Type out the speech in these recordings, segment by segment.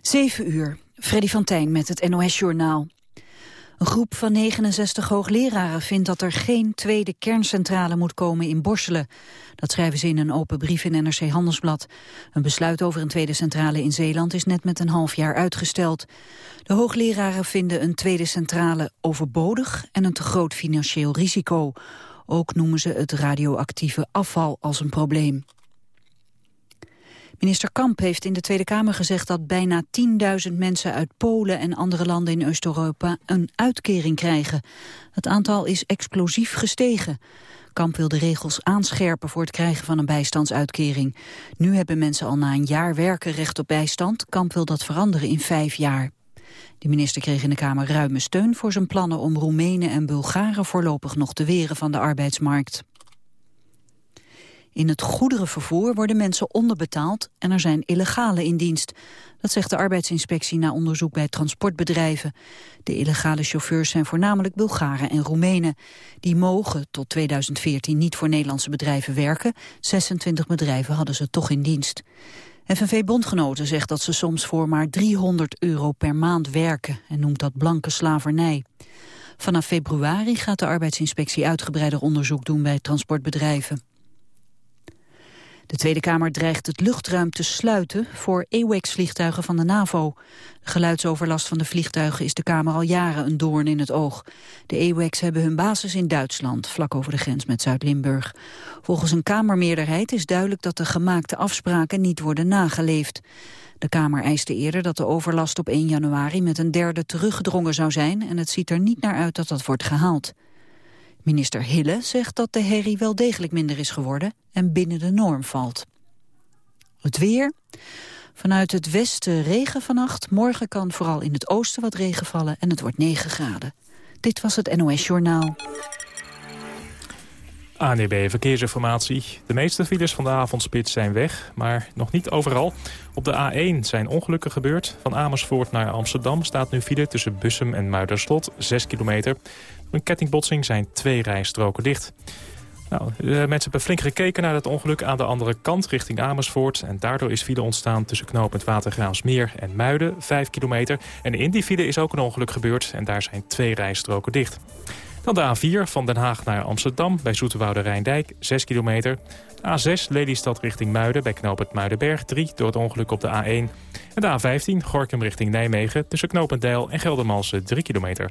7 uur, Freddy van Tijn met het NOS-journaal. Een groep van 69 hoogleraren vindt dat er geen tweede kerncentrale moet komen in Borselen. Dat schrijven ze in een open brief in NRC Handelsblad. Een besluit over een tweede centrale in Zeeland is net met een half jaar uitgesteld. De hoogleraren vinden een tweede centrale overbodig en een te groot financieel risico. Ook noemen ze het radioactieve afval als een probleem. Minister Kamp heeft in de Tweede Kamer gezegd dat bijna 10.000 mensen uit Polen en andere landen in Oost-Europa een uitkering krijgen. Het aantal is explosief gestegen. Kamp wil de regels aanscherpen voor het krijgen van een bijstandsuitkering. Nu hebben mensen al na een jaar werken recht op bijstand. Kamp wil dat veranderen in vijf jaar. De minister kreeg in de Kamer ruime steun voor zijn plannen om Roemenen en Bulgaren voorlopig nog te weren van de arbeidsmarkt. In het goederenvervoer worden mensen onderbetaald en er zijn illegale in dienst. Dat zegt de arbeidsinspectie na onderzoek bij transportbedrijven. De illegale chauffeurs zijn voornamelijk Bulgaren en Roemenen. Die mogen tot 2014 niet voor Nederlandse bedrijven werken. 26 bedrijven hadden ze toch in dienst. FNV-bondgenoten zegt dat ze soms voor maar 300 euro per maand werken... en noemt dat blanke slavernij. Vanaf februari gaat de arbeidsinspectie uitgebreider onderzoek doen bij transportbedrijven. De Tweede Kamer dreigt het luchtruim te sluiten voor AWACS-vliegtuigen van de NAVO. De geluidsoverlast van de vliegtuigen is de Kamer al jaren een doorn in het oog. De AWACS hebben hun basis in Duitsland, vlak over de grens met Zuid-Limburg. Volgens een Kamermeerderheid is duidelijk dat de gemaakte afspraken niet worden nageleefd. De Kamer eiste eerder dat de overlast op 1 januari met een derde teruggedrongen zou zijn... en het ziet er niet naar uit dat dat wordt gehaald. Minister Hille zegt dat de herrie wel degelijk minder is geworden en binnen de norm valt. Het weer. Vanuit het westen regen vannacht. Morgen kan vooral in het oosten wat regen vallen en het wordt 9 graden. Dit was het NOS Journaal. ANEB Verkeersinformatie. De meeste files van de avondspits zijn weg, maar nog niet overal. Op de A1 zijn ongelukken gebeurd. Van Amersfoort naar Amsterdam staat nu file tussen Bussum en Muiderslot, 6 kilometer. Een kettingbotsing zijn twee rijstroken dicht. Nou, de mensen hebben flink gekeken naar het ongeluk aan de andere kant richting Amersfoort. En daardoor is file ontstaan tussen knooppunt Watergraafsmeer en Muiden, 5 kilometer. En in die file is ook een ongeluk gebeurd en daar zijn twee rijstroken dicht. Dan de A4 van Den Haag naar Amsterdam bij Zoeterwoude Rijndijk, 6 kilometer. A6 Lelystad richting Muiden bij knooppunt Muidenberg, 3 door het ongeluk op de A1. En de A15 Gorkum richting Nijmegen tussen knooppunt Deil en Geldermalsen, 3 kilometer.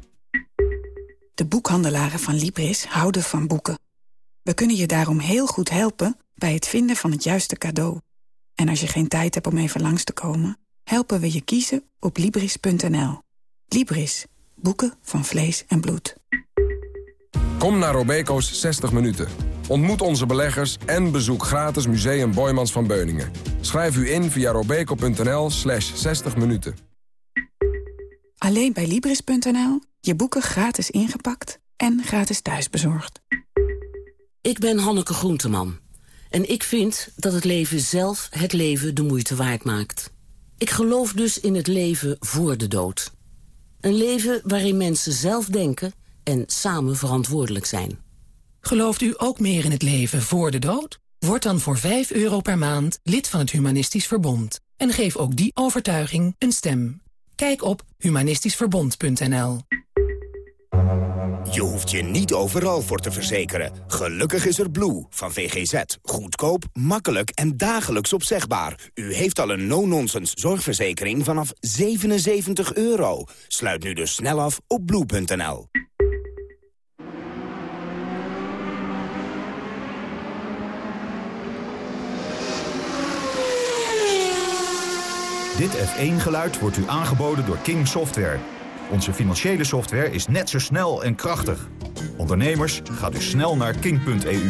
De boekhandelaren van Libris houden van boeken. We kunnen je daarom heel goed helpen bij het vinden van het juiste cadeau. En als je geen tijd hebt om even langs te komen helpen we je kiezen op Libris.nl. Libris. Boeken van vlees en bloed. Kom naar Robeco's 60 minuten. Ontmoet onze beleggers en bezoek gratis Museum Boymans van Beuningen. Schrijf u in via robeco.nl slash 60 minuten. Alleen bij Libris.nl. Je boeken gratis ingepakt en gratis thuisbezorgd. Ik ben Hanneke Groenteman. En ik vind dat het leven zelf het leven de moeite waard maakt. Ik geloof dus in het leven voor de dood. Een leven waarin mensen zelf denken en samen verantwoordelijk zijn. Gelooft u ook meer in het leven voor de dood? Word dan voor 5 euro per maand lid van het Humanistisch Verbond. En geef ook die overtuiging een stem. Kijk op humanistischverbond.nl je hoeft je niet overal voor te verzekeren. Gelukkig is er Blue van VGZ. Goedkoop, makkelijk en dagelijks opzegbaar. U heeft al een no-nonsense zorgverzekering vanaf 77 euro. Sluit nu dus snel af op blue.nl. Dit F1-geluid wordt u aangeboden door King Software... Onze financiële software is net zo snel en krachtig. Ondernemers, gaat u snel naar king.eu.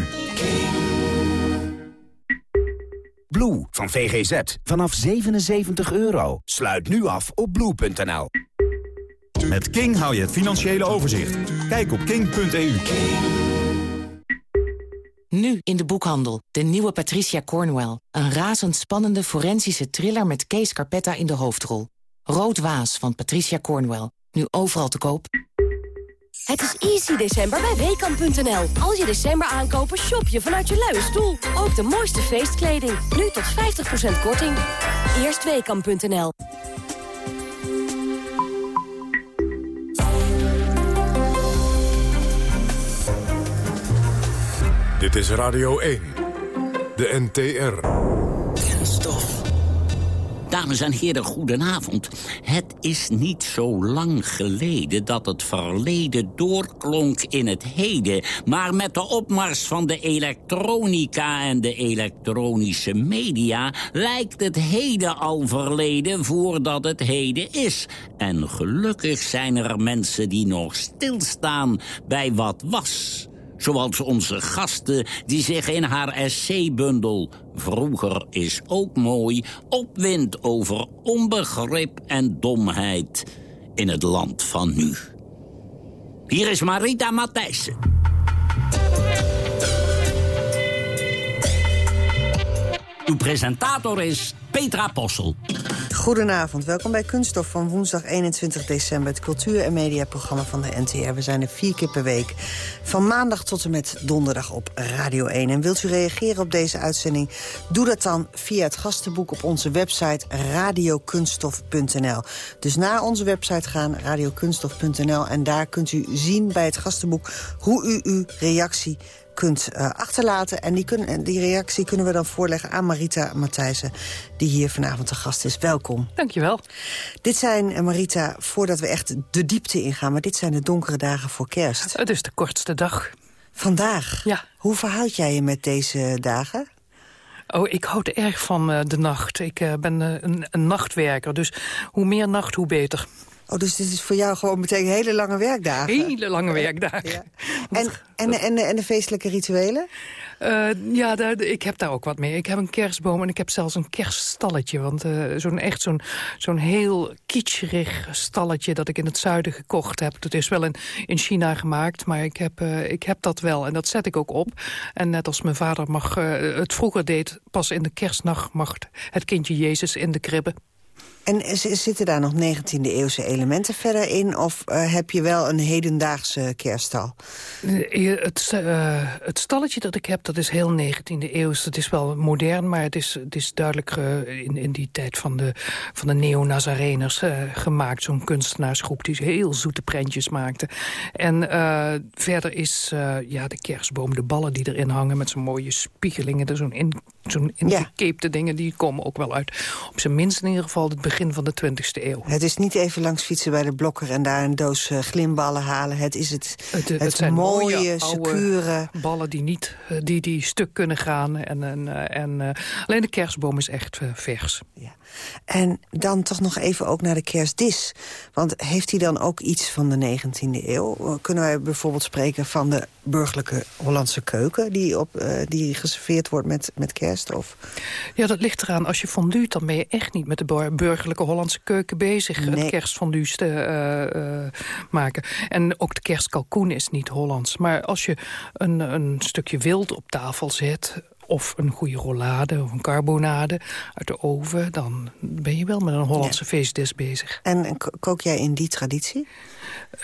Blue van VGZ. Vanaf 77 euro. Sluit nu af op blue.nl. Met King hou je het financiële overzicht. Kijk op king.eu. Nu in de boekhandel. De nieuwe Patricia Cornwell. Een razendspannende forensische thriller met Kees Carpetta in de hoofdrol. Rood Waas van Patricia Cornwell. Nu overal te koop. Het is easy december bij WKAM.nl. Als je december aankopen, shop je vanuit je luie stoel. Ook de mooiste feestkleding. Nu tot 50% korting. Eerst WKAM.nl. Dit is Radio 1. De NTR. Kenstof. Dames en heren, goedenavond. Het is niet zo lang geleden dat het verleden doorklonk in het heden. Maar met de opmars van de elektronica en de elektronische media... lijkt het heden al verleden voordat het heden is. En gelukkig zijn er mensen die nog stilstaan bij wat was... Zoals onze gasten die zich in haar essaybundel... Vroeger is ook mooi, opwindt over onbegrip en domheid... in het land van nu. Hier is Marita Matthijssen. Uw presentator is Petra Possel. Goedenavond, welkom bij Kunststof van woensdag 21 december... het cultuur- en mediaprogramma van de NTR. We zijn er vier keer per week, van maandag tot en met donderdag op Radio 1. En wilt u reageren op deze uitzending? Doe dat dan via het gastenboek op onze website radiokunststof.nl. Dus naar onze website gaan, radiokunststof.nl... en daar kunt u zien bij het gastenboek hoe u uw reactie kunt uh, achterlaten. En die, kun, die reactie kunnen we dan voorleggen aan Marita Matthijssen... die hier vanavond te gast is. Welkom. Dankjewel. Dit zijn, uh, Marita, voordat we echt de diepte ingaan... maar dit zijn de donkere dagen voor kerst. Het is de kortste dag. Vandaag? Ja. Hoe verhoud jij je met deze dagen? Oh, ik houd erg van uh, de nacht. Ik uh, ben uh, een, een, nachtwerker, dus hoe meer nacht, hoe beter. Oh, dus dit is voor jou gewoon meteen hele lange werkdagen? Hele lange werkdagen. Ja. En, en, en, en, de feestelijke rituelen? Uh, ja, daar, ik heb daar ook wat mee. Ik heb een kerstboom en ik heb zelfs een kerststalletje. Want uh, zo'n echt zo'n zo'n heel kitscherig stalletje dat ik in het zuiden gekocht heb. Dat is wel in, in China gemaakt, maar ik heb, uh, ik heb dat wel. En dat zet ik ook op. En net als mijn vader mag, het vroeger deed, pas in de kerstnacht mag het kindje Jezus in de kribbe. En zitten daar nog 19e-eeuwse elementen verder in? Of uh, heb je wel een hedendaagse kerststal? Het, uh, het stalletje dat ik heb, dat is heel 19e-eeuws. Dat is wel modern, maar het is, het is duidelijk in, in die tijd van de, van de neo-Nazareners gemaakt. Zo'n kunstenaarsgroep die heel zoete prentjes maakte. En verder is ja, de kerstboom, de ballen die erin hangen... met zo'n mooie spiegelingen, zo'n in, zo'n ingekeepte ja. dingen... die komen ook wel uit. Op zijn minst in ieder geval het begin van de 20e eeuw. Het is niet even langs fietsen bij de blokker en daar een doos uh, glimballen halen. Het is het, het, het, het zijn mooie, mooie, secure... ballen die niet die, die stuk kunnen gaan. En, en, en, uh, alleen de kerstboom is echt uh, vers. Ja. En dan toch nog even ook naar de kerstdis. Want heeft hij dan ook iets van de 19e eeuw? Kunnen wij bijvoorbeeld spreken van de burgerlijke Hollandse keuken... die, op, die geserveerd wordt met, met kerst? Of? Ja, dat ligt eraan. Als je fonduut, dan ben je echt niet met de burgerlijke Hollandse keuken bezig. Nee. Het kerstfondues te uh, uh, maken. En ook de kerstkalkoen is niet Hollands. Maar als je een, een stukje wild op tafel zet of een goede rollade of een carbonade uit de oven... dan ben je wel met een Hollandse ja. bezig. En, en kook jij in die traditie?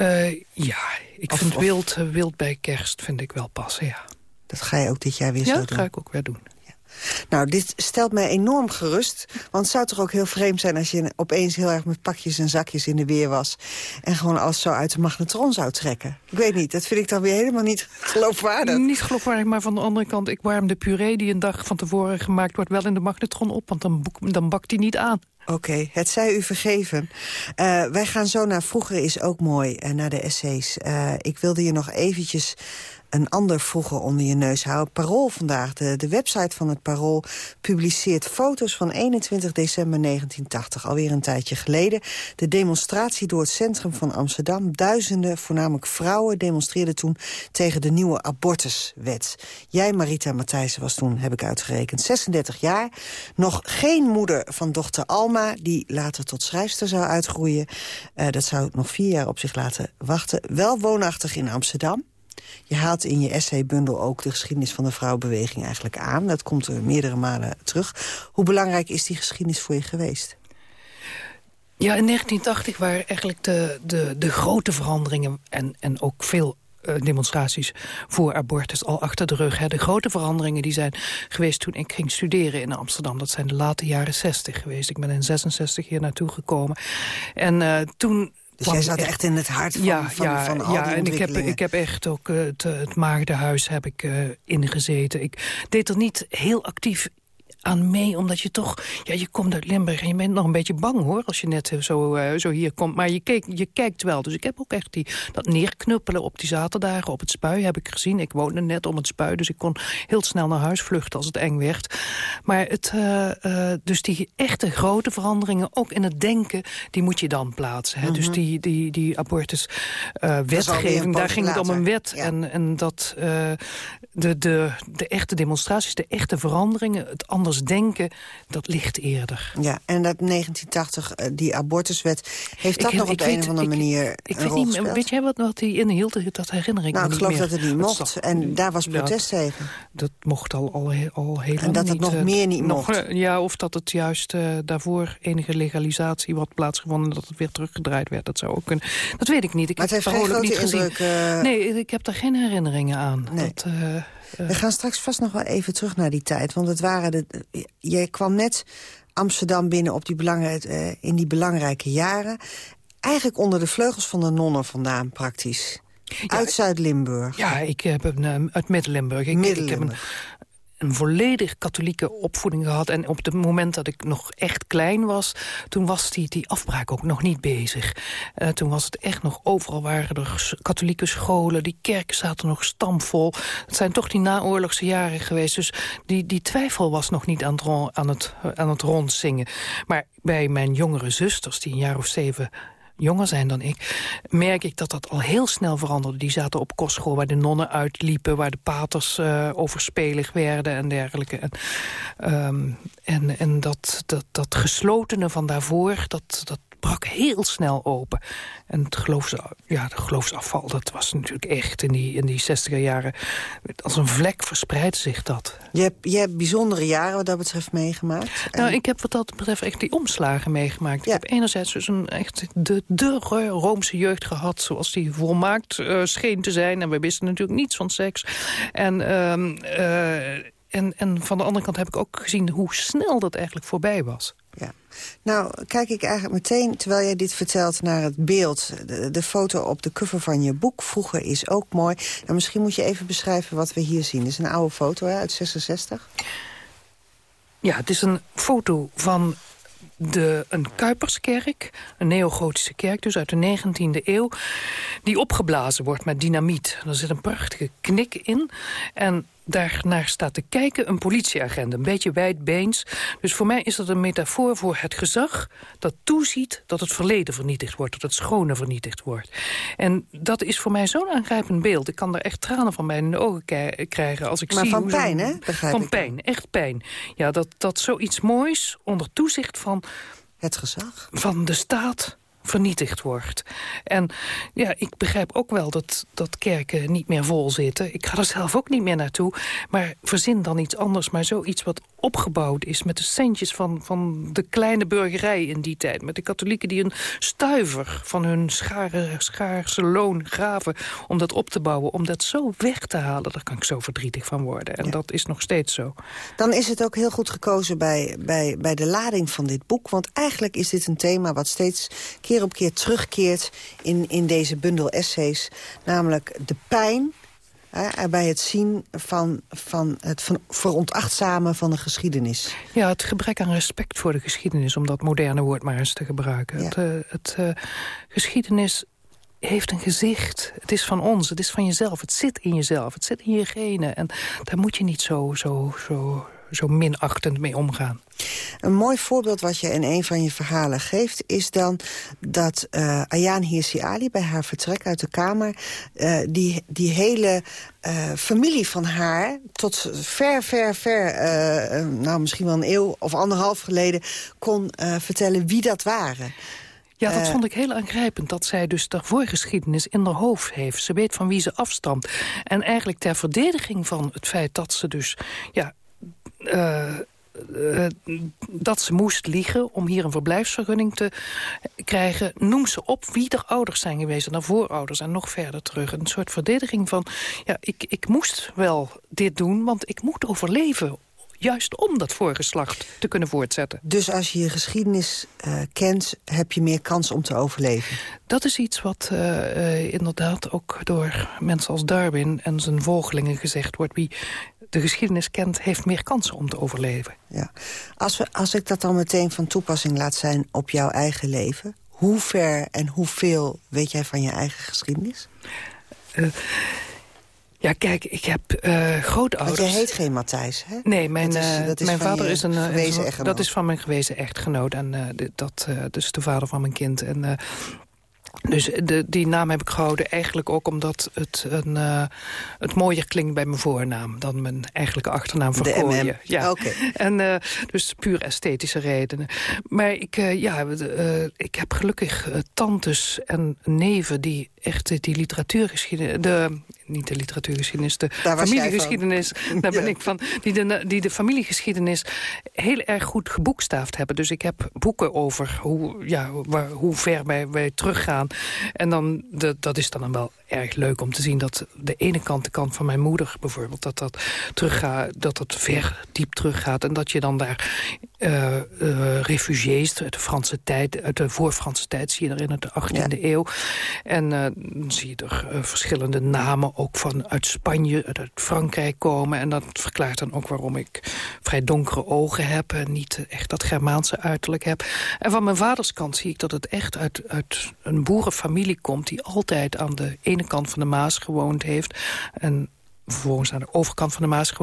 Uh, ja, ik of, vind of... Wild, wild bij kerst vind ik wel passen, ja. Dat ga je ook dit jaar weer ja, zo doen? Ja, dat ga ik ook weer doen. Nou, dit stelt mij enorm gerust. Want het zou toch ook heel vreemd zijn als je opeens heel erg met pakjes en zakjes in de weer was. En gewoon alles zo uit de magnetron zou trekken. Ik weet niet, dat vind ik dan weer helemaal niet geloofwaardig. Niet geloofwaardig, maar van de andere kant, ik warm de puree die een dag van tevoren gemaakt wordt wel in de magnetron op. Want dan, dan bakt die niet aan. Oké, okay, het zij u vergeven. Uh, wij gaan zo naar Vroeger is ook mooi, uh, naar de essays. Uh, ik wilde je nog eventjes een ander vroeger onder je neus houden. Parool vandaag, de, de website van het Parool... publiceert foto's van 21 december 1980, alweer een tijdje geleden. De demonstratie door het centrum van Amsterdam. Duizenden, voornamelijk vrouwen, demonstreerden toen... tegen de nieuwe abortuswet. Jij, Marita Matthijssen, was toen, heb ik uitgerekend, 36 jaar. Nog geen moeder van dochter Alma, die later tot schrijfster zou uitgroeien. Uh, dat zou nog vier jaar op zich laten wachten. Wel woonachtig in Amsterdam. Je haalt in je essaybundel ook de geschiedenis van de vrouwenbeweging eigenlijk aan. Dat komt er meerdere malen terug. Hoe belangrijk is die geschiedenis voor je geweest? Ja, in 1980 waren eigenlijk de, de, de grote veranderingen... en, en ook veel uh, demonstraties voor abortus al achter de rug. De grote veranderingen die zijn geweest toen ik ging studeren in Amsterdam. Dat zijn de late jaren 60 geweest. Ik ben in 66 hier naartoe gekomen. En uh, toen dus jij zat echt in het hart van, ja, van, ja, van al ja, die en ik heb, ik heb echt ook het, het maagdenhuis heb ik, uh, ingezeten. Ik deed er niet heel actief aan mee, omdat je toch... Ja, je komt uit Limburg en je bent nog een beetje bang, hoor... als je net zo, uh, zo hier komt. Maar je, keek, je kijkt wel. Dus ik heb ook echt die, dat neerknuppelen op die zaterdagen op het spui... heb ik gezien. Ik woonde net om het spui, dus ik kon heel snel naar huis vluchten... als het eng werd. Maar het, uh, uh, dus die echte grote veranderingen, ook in het denken... die moet je dan plaatsen. Hè? Mm -hmm. Dus die, die, die abortus-wetgeving, daar ging het om een wet. Ja. En, en dat de, de, de echte demonstraties, de echte veranderingen... het anders denken, dat ligt eerder. Ja, en dat 1980, die abortuswet, heeft dat ik, nog op de een of andere manier ik, ik weet niet, Weet jij wat, wat die inhield? Dat herinner ik nou, me ik geloof niet dat het niet mocht. En daar was protest tegen. Dat mocht al, al, al heel En dat het nog meer niet nog, mocht. Ja, of dat het juist uh, daarvoor enige legalisatie wat plaatsgevonden... dat het weer teruggedraaid werd. Dat zou ook kunnen. Dat weet ik niet. Ik maar het heb heeft geen grote niet indruk... gezien. Uh... Nee, ik heb daar geen herinneringen aan. Nee. Dat, we gaan straks vast nog wel even terug naar die tijd. Want het waren de, je kwam net Amsterdam binnen op die belangrijk, in die belangrijke jaren. Eigenlijk onder de vleugels van de nonnen vandaan praktisch. Ja, uit Zuid-Limburg. Ja, ik heb een, uit Midden-Limburg. Ik, Midden ik heb een, een volledig katholieke opvoeding gehad. En op het moment dat ik nog echt klein was... toen was die, die afbraak ook nog niet bezig. Uh, toen was het echt nog... overal waren er katholieke scholen. Die kerken zaten nog stampvol. Het zijn toch die naoorlogse jaren geweest. Dus die, die twijfel was nog niet aan aan, het, aan het rondzingen. Maar bij mijn jongere zusters, die een jaar of zeven jonger zijn dan ik, merk ik dat dat al heel snel veranderde. Die zaten op kostschool waar de nonnen uitliepen... waar de paters uh, overspelig werden en dergelijke. En, um, en, en dat, dat, dat geslotene van daarvoor, dat, dat brak heel snel open. En het, geloofs, ja, het geloofsafval, dat was natuurlijk echt in die, in die 60er jaren... als een vlek verspreidt zich dat. Je hebt, je hebt bijzondere jaren wat dat betreft meegemaakt? Nou, ik heb wat dat betreft echt die omslagen meegemaakt. Ja. Ik heb enerzijds dus een echt de, de Roomse jeugd gehad... zoals die volmaakt uh, scheen te zijn. En we wisten natuurlijk niets van seks. En... Um, uh, en, en van de andere kant heb ik ook gezien hoe snel dat eigenlijk voorbij was. Ja. Nou, kijk ik eigenlijk meteen, terwijl jij dit vertelt, naar het beeld. De, foto op de cover van je boek, vroeger is ook mooi. Nou, misschien moet je even beschrijven wat we hier zien. Dit is een oude foto hè, uit 66. Ja, het is een foto van de, een Kuiperskerk, een neogotische kerk, dus uit de 19e eeuw... die opgeblazen wordt met dynamiet. Er zit een prachtige knik in. En daarnaar staat te kijken een politieagent, een beetje wijdbeens. Dus voor mij is dat een metafoor voor het gezag dat toeziet dat het verleden vernietigd wordt, dat het schone vernietigd wordt. En dat is voor mij zo'n aangrijpend beeld. Ik kan er echt tranen van mij in de ogen krijgen als ik maar zie... van pijn, hè? Begrijp van pijn, echt pijn. Ja, dat, dat zoiets moois onder toezicht van... Het gezag. Van de staat vernietigd wordt. En ja, ik begrijp ook wel dat, dat kerken niet meer vol zitten. Ik ga er zelf ook niet meer naartoe. Maar verzin dan iets anders. Maar zoiets wat opgebouwd is met de centjes van, van de kleine burgerij in die tijd. Met de katholieken die een stuiver van hun schare, schaarse loon gaven... om dat op te bouwen, om dat zo weg te halen. Daar kan ik zo verdrietig van worden. En ja. dat is nog steeds zo. Dan is het ook heel goed gekozen bij, bij, bij de lading van dit boek. Want eigenlijk is dit een thema wat steeds keer op keer terugkeert in, in deze bundel essays. Namelijk de pijn Hè, bij het zien van, van het van, veronachtzamen van de geschiedenis. Ja, het gebrek aan respect voor de geschiedenis... om dat moderne woord maar eens te gebruiken. Ja. Het, uh, het uh, geschiedenis heeft een gezicht. Het is van ons, het is van jezelf. Het zit in jezelf, het zit in je genen. En daar moet je niet zo, zo, zo, zo minachtend mee omgaan. Een mooi voorbeeld wat je in een van je verhalen geeft... is dan dat uh, Ayaan Hirsi Ali bij haar vertrek uit de Kamer... Uh, die, die hele uh, familie van haar tot ver, ver, ver... nou, misschien wel een eeuw of anderhalf geleden... kon vertellen wie dat waren. Ja, dat vond ik heel aangrijpend. Dat zij dus de voorgeschiedenis in haar hoofd heeft. Ze weet van wie ze afstamt. En eigenlijk ter verdediging van het feit dat ze dus... Ja, uh, uh, dat ze moest liegen om hier een verblijfsvergunning te krijgen... noem ze op wie er ouders zijn geweest en haar voorouders en nog verder terug. Een soort verdediging van, ja, ik, ik moest wel dit doen, want ik moet overleven juist om dat voorgeslacht te kunnen voortzetten. Dus als je je geschiedenis uh, kent, heb je meer kans om te overleven? Dat is iets wat uh, uh, inderdaad ook door mensen als Darwin en zijn volgelingen gezegd wordt. Wie de geschiedenis kent, heeft meer kansen om te overleven. Ja. Als, we, als ik dat dan meteen van toepassing laat zijn op jouw eigen leven... hoe ver en hoeveel weet jij van je eigen geschiedenis? Ja, kijk, ik heb uh, grootouders... Want je heet geen Matthijs, hè? Nee, mijn, dat is, dat is mijn vader is een... Dat is van mijn gewezen echtgenoot. En uh, dat uh, dus de vader van mijn kind. En dus de, die naam heb ik gehouden eigenlijk ook omdat het, een, uh, het mooier klinkt bij mijn voornaam... dan mijn eigenlijke achternaam van Gooien. Ja, okay. En uh, dus puur esthetische redenen. Maar ik, uh, ja, ik heb gelukkig tantes en neven die echt die literatuurgeschiedenis... De, niet de literatuurgeschiedenis, de familiegeschiedenis. Daar ben ik van. Die de, die de familiegeschiedenis heel erg goed geboekstaafd hebben. Dus ik heb boeken over hoe, ja, waar, hoe ver wij, wij teruggaan. En dan, de, dat is dan wel erg leuk om te zien dat de ene kant, de kant van mijn moeder bijvoorbeeld... dat dat, teruggaat, dat dat ver diep teruggaat. En dat je dan daar uh, uh, refugiés uit de Franse tijd... uit de voor-Franse tijd zie je er in de 18e eeuw. En uh, dan zie je er verschillende namen ook van uit Spanje, uit Frankrijk komen. En dat verklaart dan ook waarom ik vrij donkere ogen heb... en niet echt dat Germaanse uiterlijk heb. En van mijn vaders kant zie ik dat het echt uit, uit een boerenfamilie komt... die altijd aan de ene kant van de Maas gewoond heeft... En vervolgens naar de overkant van de Maas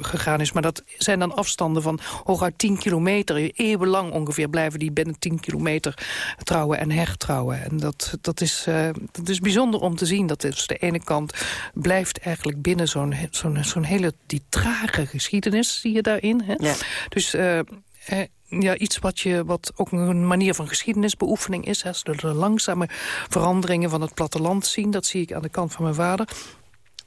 gegaan is. Maar dat zijn dan afstanden van hooguit 10 kilometer. Eeuwenlang ongeveer blijven die binnen 10 kilometer trouwen en hertrouwen. En dat, dat, is, uh, dat is bijzonder om te zien. Dat is de ene kant blijft eigenlijk binnen zo'n zo'n zo'n hele die trage geschiedenis, zie je daarin. Hè? Ja. Dus... Uh, ja, iets wat, je, wat ook een manier van geschiedenisbeoefening is. Hè. De langzame veranderingen van het platteland zien. Dat zie ik aan de kant van mijn vader.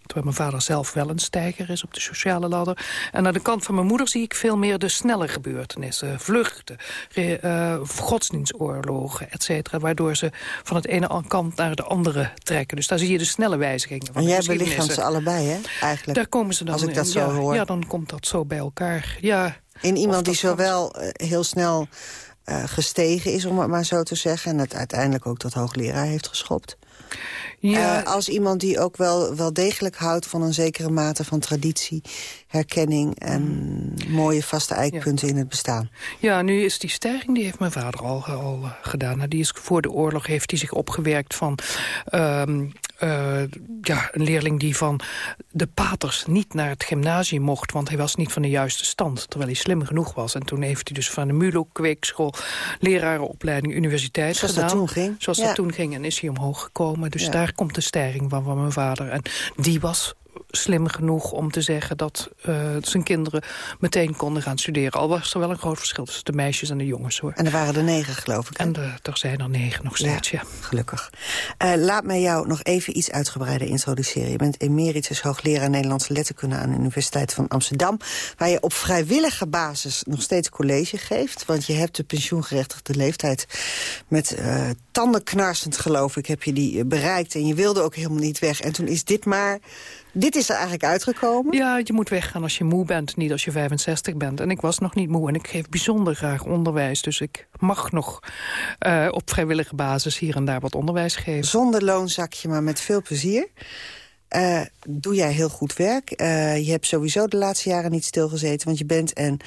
Terwijl mijn vader zelf wel een stijger is op de sociale ladder. En aan de kant van mijn moeder zie ik veel meer de snelle gebeurtenissen. Vluchten, uh, godsdienstoorlogen, et cetera. Waardoor ze van het ene kant naar de andere trekken. Dus daar zie je de snelle wijzigingen van En jij belichaamt ze allebei, hè? Eigenlijk. Daar komen ze dan Als ik dat zo ja, hoor. Ja, dan komt dat zo bij elkaar. Ja, in iemand die zowel uh, heel snel uh, gestegen is, om het maar zo te zeggen... en het uiteindelijk ook tot hoogleraar heeft geschopt. Ja. Uh, als iemand die ook wel, wel degelijk houdt van een zekere mate van traditie, herkenning en mm. mooie vaste eikpunten ja. in het bestaan. Ja, nu is die stijging, die heeft mijn vader al, al uh, gedaan. Nou, die is voor de oorlog heeft hij zich opgewerkt van um, uh, ja, een leerling die van de paters niet naar het gymnasium mocht... want hij was niet van de juiste stand, terwijl hij slim genoeg was. En toen heeft hij dus van de MULO kweekschool lerarenopleiding universiteit Zoals gedaan. dat toen ging. Zoals ja. dat toen ging en is hij omhoog gekomen. Dus ja. daar komt de stijging van, van mijn vader. En die was slim genoeg om te zeggen dat uh, zijn kinderen meteen konden gaan studeren. Al was er wel een groot verschil tussen de meisjes en de jongens. hoor. En er waren er negen, geloof ik. Hè? En er zijn er negen nog steeds, ja. ja. Gelukkig. Uh, laat mij jou nog even iets uitgebreider introduceren. Je bent emeritus hoogleraar Nederlandse letterkunde aan de Universiteit van Amsterdam... waar je op vrijwillige basis nog steeds college geeft. Want je hebt de pensioengerechtigde leeftijd met uh, tandenknarsend, geloof ik, heb je die bereikt. En je wilde ook helemaal niet weg. En toen is dit maar... Dit is er eigenlijk uitgekomen? Ja, je moet weggaan als je moe bent, niet als je 65 bent. En ik was nog niet moe en ik geef bijzonder graag onderwijs. Dus ik mag nog uh, op vrijwillige basis hier en daar wat onderwijs geven. Zonder loonzakje, maar met veel plezier. uh, doe jij heel goed werk. Uh, je hebt sowieso de laatste jaren niet stilgezeten, want je bent en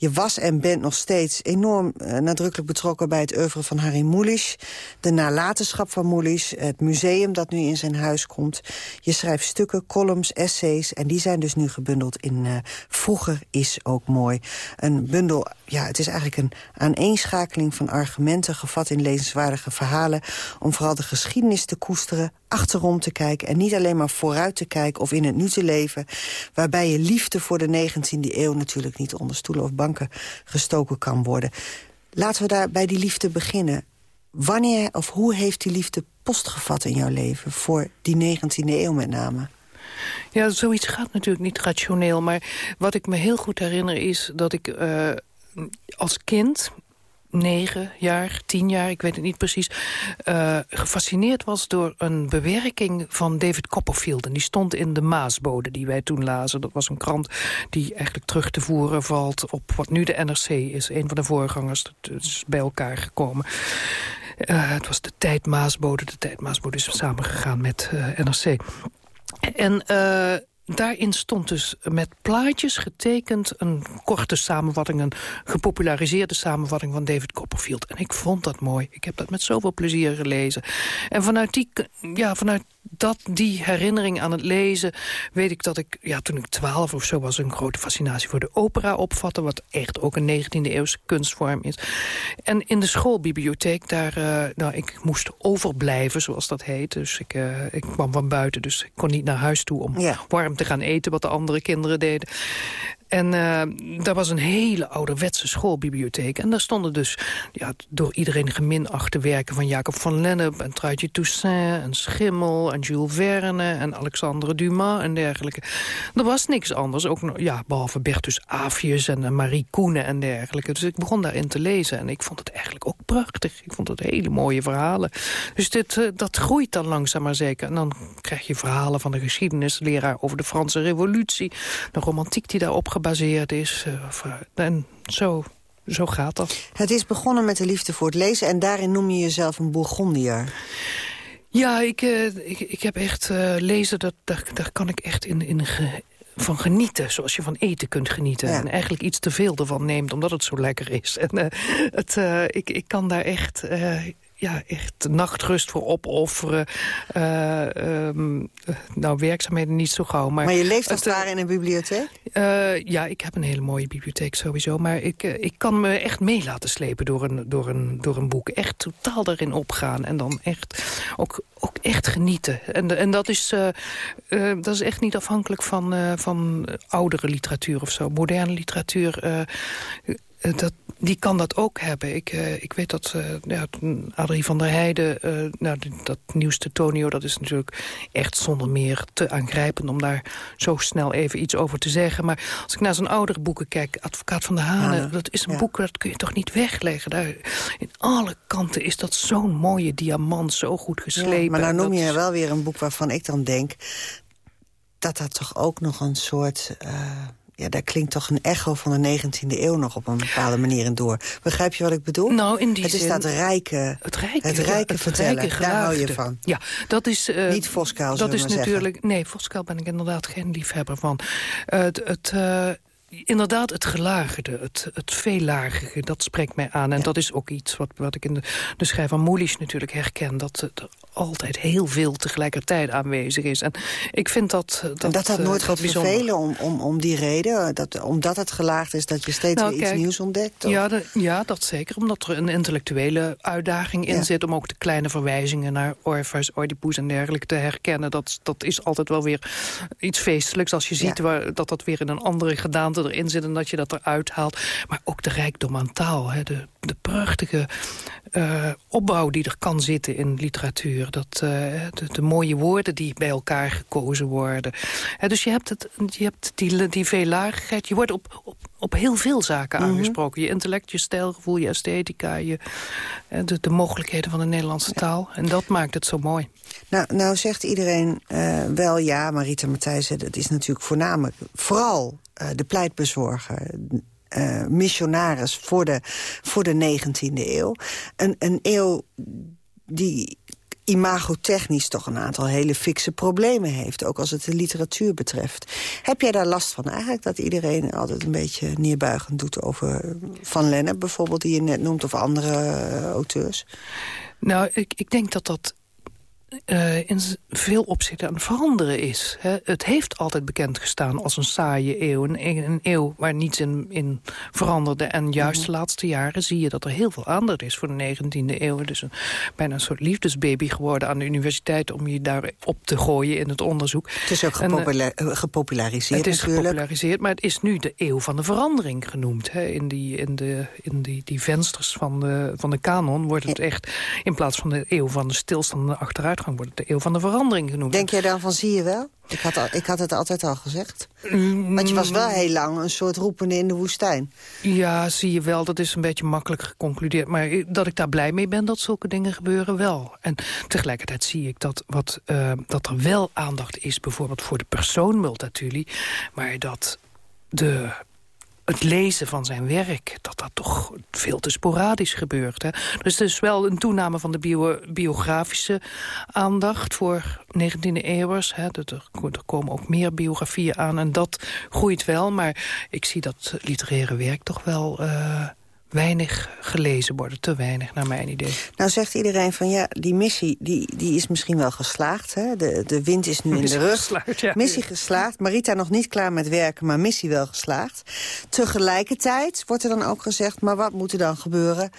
je was en bent nog steeds enorm uh, nadrukkelijk betrokken bij het oeuvre van Harry Mulisch. De nalatenschap van Mulisch, het museum dat nu in zijn huis komt. Je schrijft stukken, columns, essays en die zijn dus nu gebundeld in uh, Vroeger is ook mooi. Een bundel, ja, het is eigenlijk een aaneenschakeling van argumenten... gevat in lezenswaardige verhalen... om vooral de geschiedenis te koesteren, achterom te kijken... en niet alleen maar vooruit te kijken of in het nu te leven... waarbij je liefde voor de 19e eeuw natuurlijk niet onder stoelen of gestoken kan worden. Laten we daar bij die liefde beginnen. Wanneer of hoe heeft die liefde post gevat in jouw leven... voor die 19e eeuw met name? Ja, zoiets gaat natuurlijk niet rationeel. Maar wat ik me heel goed herinner is dat ik uh, als kind negen jaar, tien jaar, ik weet het niet precies... Uh, gefascineerd was door een bewerking van David Copperfield. En die stond in de Maasbode die wij toen lazen. Dat was een krant die eigenlijk terug te voeren valt... op wat nu de NRC is, een van de voorgangers. Dat is bij elkaar gekomen. Uh, het was de tijd Maasbode. De tijd Maasbode is samengegaan met uh, NRC. En daarin stond dus met plaatjes getekend... een korte samenvatting, een gepopulariseerde samenvatting van David Copperfield. En ik vond dat mooi. Ik heb dat met zoveel plezier gelezen. En vanuit die, ja, vanuit dat, die herinnering aan het lezen... weet ik dat ik, ja, toen ik twaalf of zo was... een grote fascinatie voor de opera opvatte... wat echt ook een 19e-eeuwse kunstvorm is. En in de schoolbibliotheek, daar, uh, nou, ik moest overblijven, zoals dat heet. Dus ik, uh, ik kwam van buiten, dus ik kon niet naar huis toe... om ja. warm te gaan eten, wat de andere kinderen deden. En uh, daar was een hele ouderwetse schoolbibliotheek. En daar stonden dus ja, door iedereen geminachte werken... van Jacob van Lennep en Truitje Toussaint en Schimmel... en Jules Verne en Alexandre Dumas en dergelijke. Er was niks anders, ook ja, behalve Bertus Avius en Marie Koenen en dergelijke. Dus ik begon daarin te lezen en ik vond het eigenlijk ook prachtig. Ik vond het hele mooie verhalen. Dus dit, uh, dat groeit dan langzaam maar zeker. En dan krijg je verhalen van de geschiedenisleraar over de Franse revolutie. De romantiek die daarop gebaseerd is. Uh, en zo, zo gaat dat. Het is begonnen met de liefde voor het lezen... en daarin noem je jezelf een Bourgondier. Ja, ik, uh, ik, ik heb echt uh, lezen, dat, daar, daar kan ik echt in, in ge, van genieten. Zoals je van eten kunt genieten. Ja. En eigenlijk iets te veel ervan neemt, omdat het zo lekker is. En uh, het, ik, ik kan daar echt ja, echt nachtrust voor opofferen. Uh, um, nou, werkzaamheden niet zo gauw. Maar, maar je leeft als het ware in een bibliotheek? Uh, ja, ik heb een hele mooie bibliotheek sowieso. Maar ik, ik kan me echt mee laten slepen door een, door, een, door een boek. Echt totaal daarin opgaan. En dan echt ook, ook echt genieten. En, en dat, is, dat is echt niet afhankelijk van, van oudere literatuur of zo. Moderne literatuur... dat, die kan dat ook hebben. Ik, uh, ik weet dat uh, ja, Adrie van der Heijden, uh, nou, dat nieuwste Tonio... dat is natuurlijk echt zonder meer te aangrijpend... om daar zo snel even iets over te zeggen. Maar als ik naar zijn oudere boeken kijk... Advocaat van de Hanen, ja, dat is een ja. boek dat kun je toch niet wegleggen. Daar, in alle kanten is dat zo'n mooie diamant, zo goed geslepen. Maar nou noem je wel weer een boek waarvan ik dan denk... dat dat toch ook nog een soort ja, daar klinkt toch een echo van de 19e eeuw nog op een bepaalde manier in door. Begrijp je wat ik bedoel? Nou, in die het is zin, dat rijke, het rijke, het rijke het vertellen. Rijke daar hou je van. Ja, dat is... Uh, Niet Voskuil, Dat is natuurlijk... Zeggen. Nee, Voskuil ben ik inderdaad geen liefhebber van. Uh, het... het uh, inderdaad, het gelagerde, het, het veellagige, dat spreekt mij aan. En ja. dat is ook iets wat, wat ik in de, de schrijf van Moelis natuurlijk herken. Dat er altijd heel veel tegelijkertijd aanwezig is. En ik vind dat... dat en dat dat nooit gaat vervelen om, om, om die reden? Dat, omdat het gelaagd is dat je steeds nou, weer kijk, iets nieuws ontdekt? Ja, de, ja, dat zeker. Omdat er een intellectuele uitdaging in ja. zit... om ook de kleine verwijzingen naar Orpheus, Oedipus en dergelijke te herkennen. Dat, dat is altijd wel weer iets feestelijks. Als je ziet ja. waar, dat dat weer in een andere gedaante erin zit... en dat je dat eruit haalt. Maar ook de rijkdom aan taal. Hè, de, de prachtige uh, opbouw die er kan zitten in literatuur. Dat, uh, de, de, mooie woorden die bij elkaar gekozen worden. Uh, dus je hebt, het, je hebt die, die veellarigheid. Je wordt op, op, op heel veel zaken mm -hmm. aangesproken. Je intellect, je stijlgevoel, je esthetica. Je, de, de mogelijkheden van de Nederlandse taal. En dat maakt het zo mooi. Nou, nou zegt iedereen wel ja, Marita Matthijssen... dat is natuurlijk voornamelijk vooral de pleitbezorger uh, missionaris voor de, voor de 19e eeuw. Een, een eeuw die imagotechnisch toch een aantal hele fikse problemen heeft. Ook als het de literatuur betreft. Heb jij daar last van eigenlijk? Dat iedereen altijd een beetje neerbuigend doet over Van Lennep bijvoorbeeld... die je net noemt, of andere eh, auteurs? Nou, ik, ik denk dat dat uh, in veel opzichten aan het veranderen is. Hè. Het heeft altijd bekend gestaan als een saaie eeuw. Een, een eeuw waar niets in, in, veranderde. En juist de laatste jaren zie je dat er heel veel aandacht is voor de 19e eeuw. Dus een, bijna een soort liefdesbaby geworden aan de universiteit... om je daar op te gooien in het onderzoek. Het is ook gepopula en, uh, gepopulariseerd Het is gepopulariseerd, maar het is nu de eeuw van de verandering genoemd. Hè. In, die, in, de, in die, die vensters van de, van de kanon wordt het echt... in plaats van de eeuw van de stilstand en de achteruit wordt het de eeuw van de verandering genoemd. Denk jij dan van, zie je wel? Ik had, al, ik had het altijd al gezegd. Want je was wel heel lang een soort roepende in de woestijn. Ja, zie je wel. Dat is een beetje makkelijk geconcludeerd. Maar dat ik daar blij mee ben dat zulke dingen gebeuren wel. En tegelijkertijd zie ik dat, wat, uh, dat er wel aandacht is... bijvoorbeeld voor de persoon Multatuli... maar dat de het lezen van zijn werk, dat dat toch veel te sporadisch gebeurt. Hè? Dus er is wel een toename van de bio biografische aandacht voor 19e eeuwers. Hè? Er, er, komen ook meer biografieën aan en dat groeit wel. Maar ik zie dat literaire werk toch wel... Uh, weinig gelezen worden. Te weinig, naar mijn idee. Nou zegt iedereen van ja, die missie die, die is misschien wel geslaagd. Hè? De, de wind is nu in de rug. Geslaagd, ja. Missie geslaagd. Marita nog niet klaar met werken, maar missie wel geslaagd. Tegelijkertijd wordt er dan ook gezegd... maar wat moet er dan gebeuren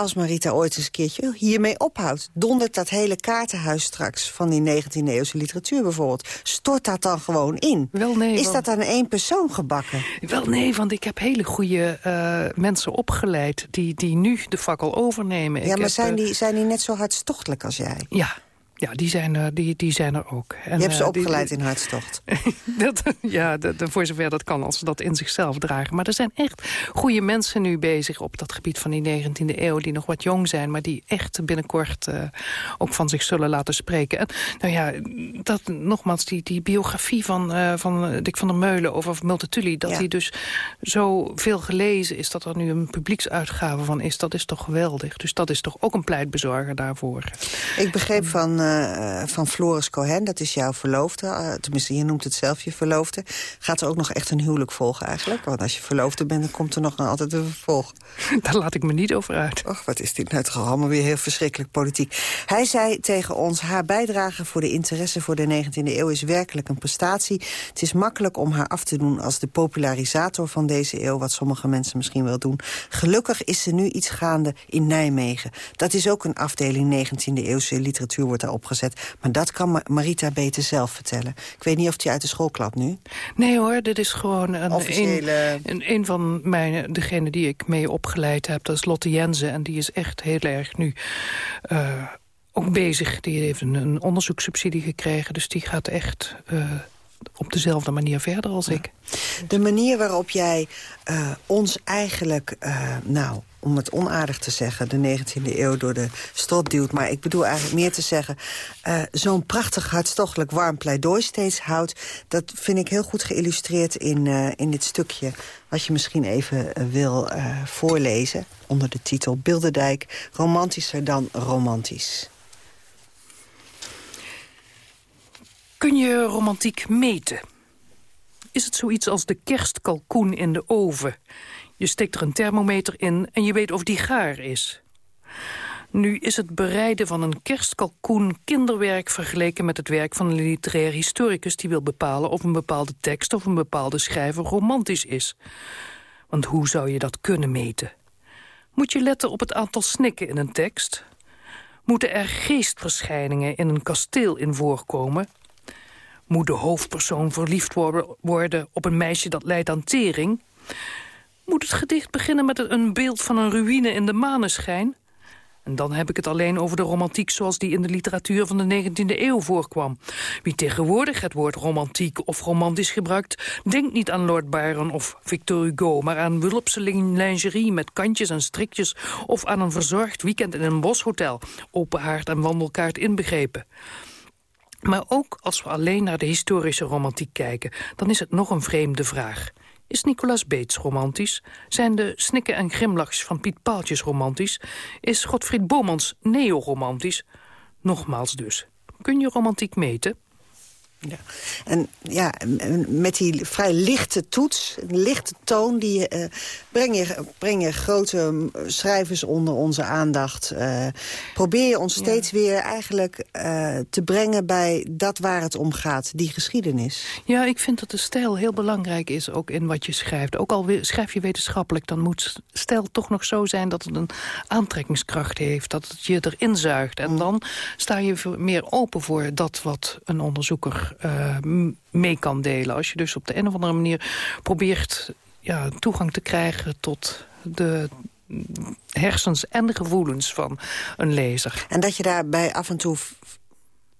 als Marita ooit eens een keertje hiermee ophoudt... dondert dat hele kaartenhuis straks van die 19e-eeuwse literatuur bijvoorbeeld... stort dat dan gewoon in? Wel nee, Is dat aan één persoon gebakken? Wel nee, want ik heb hele goede uh, mensen opgeleid... Die, die nu de fakkel overnemen. Ja, ik maar heb, zijn, uh, die, zijn die net zo hartstochtelijk als jij? Ja, ja, die zijn er, die, die zijn er ook. En, je hebt ze opgeleid uh, die, in hartstocht. dat, ja, dat, voor zover dat kan, als ze dat in zichzelf dragen. Maar er zijn echt goede mensen nu bezig op dat gebied van die 19e eeuw... die nog wat jong zijn, maar die echt binnenkort uh, ook van zich zullen laten spreken. En, nou ja, dat, nogmaals, die, die biografie van, uh, van Dick van der Meulen over Multatuli... dat ja. die dus zo veel gelezen is, dat er nu een publieksuitgave van is... dat is toch geweldig. Dus dat is toch ook een pleitbezorger daarvoor. Ik begreep van uh, van Floris Cohen, dat is jouw verloofde. Uh, tenminste, je noemt het zelf je verloofde. Gaat er ook nog echt een huwelijk volgen eigenlijk? Want als je verloofde bent, dan komt er nog altijd een vervolg. Daar laat ik me niet over uit. Och, wat is dit nou toch allemaal weer heel verschrikkelijk politiek. Hij zei tegen ons, haar bijdrage voor de interesse voor de 19e eeuw is werkelijk een prestatie. Het is makkelijk om haar af te doen als de popularisator van deze eeuw, wat sommige mensen misschien wel doen. Gelukkig is er nu iets gaande in Nijmegen. Dat is ook een afdeling 19e eeuwse literatuur, wordt daar opgezet. Maar dat kan Marita beter zelf vertellen. Ik weet niet of hij uit de school klapt nu. Nee hoor, dit is gewoon een, Officiële... een, een van mijn, degene die ik mee opgeleid heb. Dat is Lotte Jensen en die is echt heel erg nu... Uh, ook bezig. Die heeft een, een, onderzoekssubsidie gekregen. Dus die gaat echt uh, op dezelfde manier verder als ja. ik. De manier waarop jij uh, ons eigenlijk... nou, om het onaardig te zeggen, de 19e eeuw door de strot duwt. Maar ik bedoel eigenlijk meer te zeggen... Uh, zo'n prachtig, hartstochtelijk warm pleidooi steeds houdt... dat vind ik heel goed geïllustreerd in, in dit stukje... wat je misschien even wil voorlezen onder de titel... Bilderdijk, romantischer dan romantisch. Kun je romantiek meten? Is het zoiets als de kerstkalkoen in de oven... Je steekt er een thermometer in en je weet of die gaar is. Nu is het bereiden van een kerstkalkoen kinderwerk vergeleken met het werk van een literair historicus die wil bepalen of een bepaalde tekst of een bepaalde schrijver romantisch is. Want hoe zou je dat kunnen meten? Moet je letten op het aantal snikken in een tekst? Moeten er geestverschijningen in een kasteel in voorkomen? Moet de hoofdpersoon verliefd worden op een meisje dat leidt aan tering? Moet het gedicht beginnen met een beeld van een ruïne in de maneschijn? En dan heb ik het alleen over de romantiek zoals die in de literatuur van de 19e eeuw voorkwam. Wie tegenwoordig het woord romantiek of romantisch gebruikt... denkt niet aan Lord Byron of Victor Hugo... maar aan wulpse lingerie met kantjes en strikjes... of aan een verzorgd weekend in een boshotel... open haard en wandelkaart inbegrepen. Maar ook als we alleen naar de historische romantiek kijken... dan is het nog een vreemde vraag. Is Nicolaas Beets romantisch? Zijn de snikken en grimlachs van Piet Paaltjes romantisch? Is Godfried Bomans neoromantisch? nogmaals dus, kun je romantiek meten? Ja. En ja, met die vrij lichte toets, een lichte toon... Die, uh, breng, je, breng je grote schrijvers onder onze aandacht. Uh, probeer je ons steeds weer eigenlijk uh, te brengen... bij dat waar het om gaat, die geschiedenis. Ja, ik vind dat de stijl heel belangrijk is, ook in wat je schrijft. Ook al schrijf je wetenschappelijk, dan moet stijl toch nog zo zijn... dat het een aantrekkingskracht heeft, dat het je erin zuigt. En mm. dan sta je meer open voor dat wat een onderzoeker uh, mee kan delen. Als je dus op de een of andere manier probeert ja, toegang te krijgen tot de hersens en de gevoelens van een lezer. En dat je daarbij af en toe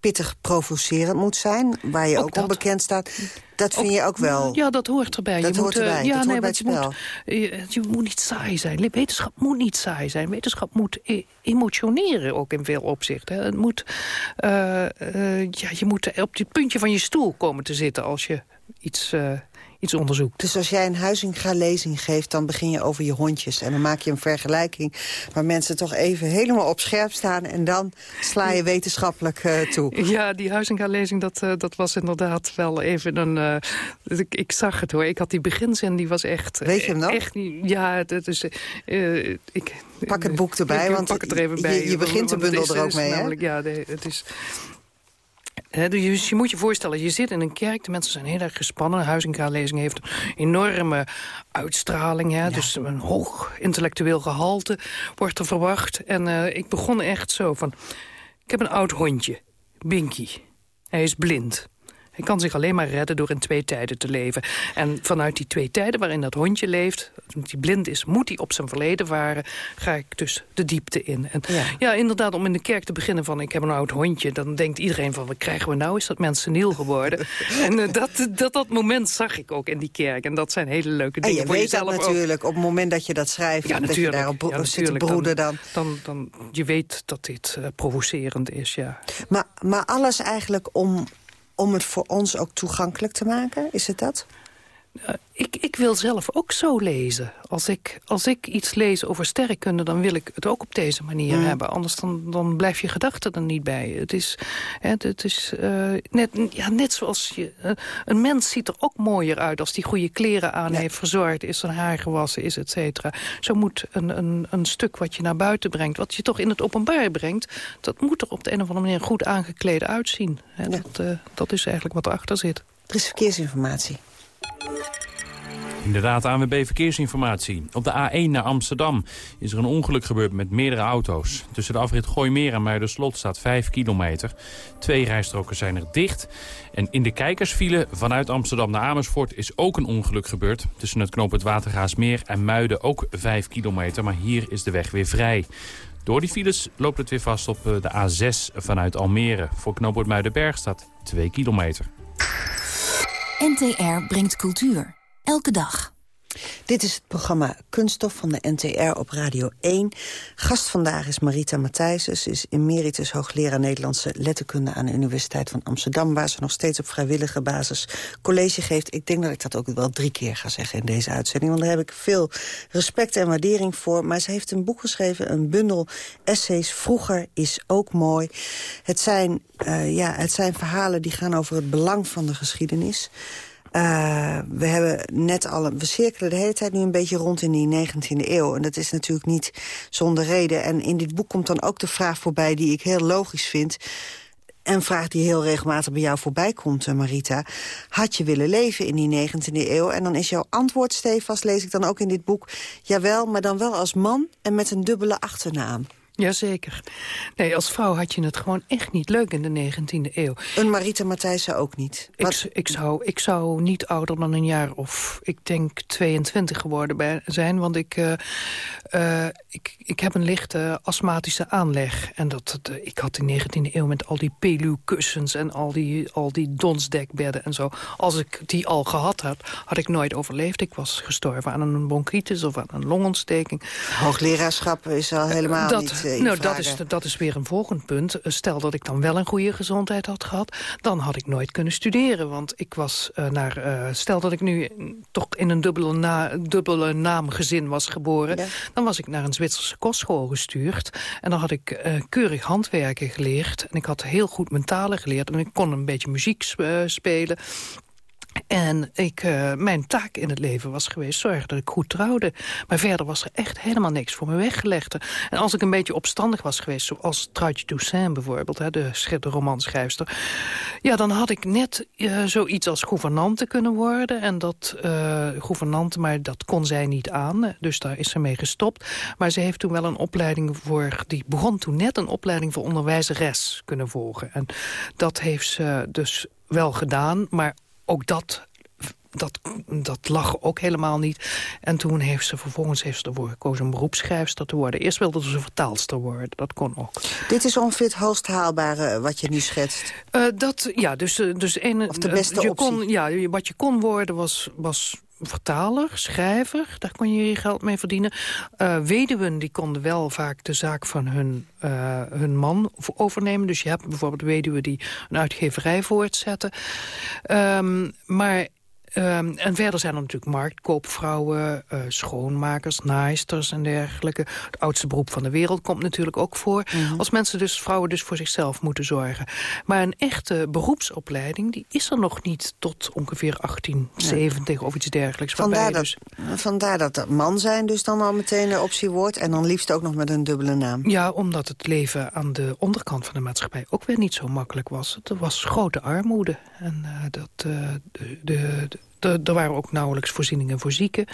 pittig provocerend moet zijn, waar je ook, onbekend staat. Dat vind je ook wel... Ja, dat hoort erbij. Dat je hoort moet, erbij, ja, dat nee, hoort bij het spel. Moet, je, je, moet niet saai zijn. Wetenschap moet niet saai zijn. Wetenschap moet e emotioneren ook in veel opzichten. Het moet, uh, uh, ja, je moet op het puntje van je stoel komen te zitten als je iets... Uh, iets onderzoekt. Dus als jij een Huizinga-lezing geeft, dan begin je over je hondjes. En dan maak je een vergelijking waar mensen toch even helemaal op scherp staan... en dan sla je wetenschappelijk uh, toe. Ja, die Huizinga-lezing, dat, uh, dat was inderdaad wel even een... Uh, ik, ik, zag het hoor, ik had die beginzin, die was echt... Weet je hem nog? Echt, ja, dat is... ik, pak het boek erbij, want pak het er even bij, je, je begint de bundel er ook mee, namelijk, hè? Ja, de, het is... dus je moet je voorstellen, je zit in een kerk, de mensen zijn heel erg gespannen. Huizinga-lezing heeft een enorme uitstraling, hè, dus een hoog intellectueel gehalte wordt er verwacht. En uh, ik begon echt zo van, ik heb een oud hondje, Binky. Hij is blind. Hij kan zich alleen maar redden door in twee tijden te leven. En vanuit die twee tijden waarin dat hondje leeft... die blind is, moet hij op zijn verleden varen... ga ik dus de diepte in. En ja. ja. inderdaad, om in de kerk te beginnen van... ik heb een oud hondje, dan denkt iedereen van... wat krijgen we nou? Is dat mensen nieuw geworden? en uh, dat, dat, dat moment zag ik ook in die kerk. En dat zijn hele leuke dingen en je weet dat natuurlijk, op het moment dat je dat schrijft... Ja, dat je daarop ja, zit te broeden dan... Dan, dan, je weet dat dit uh, provocerend is, ja. Maar, maar alles eigenlijk om om het voor ons ook toegankelijk te maken? Is het dat? Uh, ik, ik wil zelf ook zo lezen. Als ik, als ik iets lees over sterrenkunde, dan wil ik het ook op deze manier mm. hebben. Anders dan, dan blijf je gedachten er niet bij. Het is, het, het is uh, net, ja, net zoals je... Uh, een mens ziet er ook mooier uit als die goede kleren aan ja. heeft, verzorgd is, zijn haar gewassen is, et cetera. Zo moet een, een, een stuk wat je naar buiten brengt, wat je toch in het openbaar brengt... dat moet er op de een of andere manier goed aangekleed uitzien. Hè, ja. dat, dat is eigenlijk wat erachter zit. Er is verkeersinformatie. Inderdaad, ANWB Verkeersinformatie. Op de A1 naar Amsterdam is er een ongeluk gebeurd met meerdere auto's. Tussen de afrit Gooimeer en Muiderslot staat 5 kilometer. Twee rijstroken zijn er dicht. En in de kijkersfile vanuit Amsterdam naar Amersfoort is ook een ongeluk gebeurd. Tussen het knooppunt Watergaasmeer en Muiden ook 5 kilometer. Maar hier is de weg weer vrij. Door die files loopt het weer vast op de A6 vanuit Almere. Voor knooppunt Muidenberg staat 2 kilometer. NTR brengt cultuur. Elke dag. Dit is het programma Kunststof van de NTR op Radio 1. Gast vandaag is Marita Matthijssen. Ze is emeritus hoogleraar Nederlandse letterkunde aan de Universiteit van Amsterdam... waar ze nog steeds op vrijwillige basis college geeft. Ik denk dat ik dat ook wel drie keer ga zeggen in deze uitzending... want daar heb ik veel respect en waardering voor. Maar ze heeft een boek geschreven, een bundel essays. Vroeger is ook mooi. Het zijn, uh, ja, het zijn verhalen die gaan over het belang van de geschiedenis... Uh, we hebben net al, we cirkelen de hele tijd nu een beetje rond in die 19e eeuw. En dat is natuurlijk niet zonder reden. En in dit boek komt dan ook de vraag voorbij die ik heel logisch vind. Een vraag die heel regelmatig bij jou voorbij komt, Marita. Had je willen leven in die 19e eeuw? En dan is jouw antwoord stevast, lees ik dan ook in dit boek... jawel, maar dan wel als man en met een dubbele achternaam. Jazeker. Nee, als vrouw had je het gewoon echt niet leuk in de 19e eeuw. Een Marita Matthijssen ook niet? Ik, ik, zou, ik zou niet ouder dan een jaar of, ik denk, 22 geworden bij, zijn. Want ik, uh, uh, ik, ik heb een lichte astmatische aanleg. En dat, dat, ik had in de 19e eeuw met al die pelukussens en al die, al die donsdekbedden en zo. Als ik die al gehad had, had ik nooit overleefd. Ik was gestorven aan een bronchitis of aan een longontsteking. Hoogleraarschap is al helemaal dat, niet Nou, dat is, dat is weer een volgend punt. Stel dat ik dan wel een goede gezondheid had gehad... dan had ik nooit kunnen studeren. Want ik was uh, naar... Uh, stel dat ik nu toch in een dubbele, na, dubbele naamgezin was geboren... Ja. dan was ik naar een Zwitserse kostschool gestuurd. En dan had ik keurig handwerken geleerd. En ik had heel goed mentale geleerd. En ik kon een beetje muziek spelen. En ik, uh, mijn taak in het leven was geweest zorgen dat ik goed trouwde. Maar verder was er echt helemaal niks voor me weggelegd. En als ik een beetje opstandig was geweest, zoals Truitje Toussaint bijvoorbeeld... Hè, de, de romanschrijfster... ja, dan had ik net uh, zoiets als gouvernante kunnen worden. En dat uh, gouvernante, maar dat kon zij niet aan. Dus daar is ze mee gestopt. Maar ze heeft toen wel een opleiding voor... die begon toen net een opleiding voor onderwijzeres kunnen volgen. En dat heeft ze dus wel gedaan, maar ook dat dat, dat lag ook helemaal niet. En toen heeft ze vervolgens heeft ze ervoor gekozen een beroepsschrijfster te worden. Eerst wilde ze vertaalster worden, dat kon ook. Dit is ongeveer het hoogst haalbare wat je nu schetst? Uh, dat, ja, dus, dus een, of de beste je optie? Kon, ja, wat je kon worden was, was vertaler, schrijver. Daar kon je je geld mee verdienen. Uh, weduwen die konden wel vaak de zaak van hun, uh, hun man overnemen. Dus je hebt bijvoorbeeld weduwen die een uitgeverij voortzetten. Um, maar Um, en verder zijn er natuurlijk marktkoopvrouwen, uh, schoonmakers, naaisters en dergelijke. Het oudste beroep van de wereld komt natuurlijk ook voor. Mm -hmm. Als mensen dus, vrouwen dus voor zichzelf moeten zorgen. Maar een echte beroepsopleiding, die is er nog niet tot ongeveer 1870 ja. of iets dergelijks. Vandaar dat, dus... vandaar dat man zijn dus dan al meteen een optie wordt. En dan liefst ook nog met een dubbele naam. Ja, omdat het leven aan de onderkant van de maatschappij ook weer niet zo makkelijk was. Er was grote armoede. En uh, dat, uh, de, de, de er waren ook nauwelijks voorzieningen voor zieken.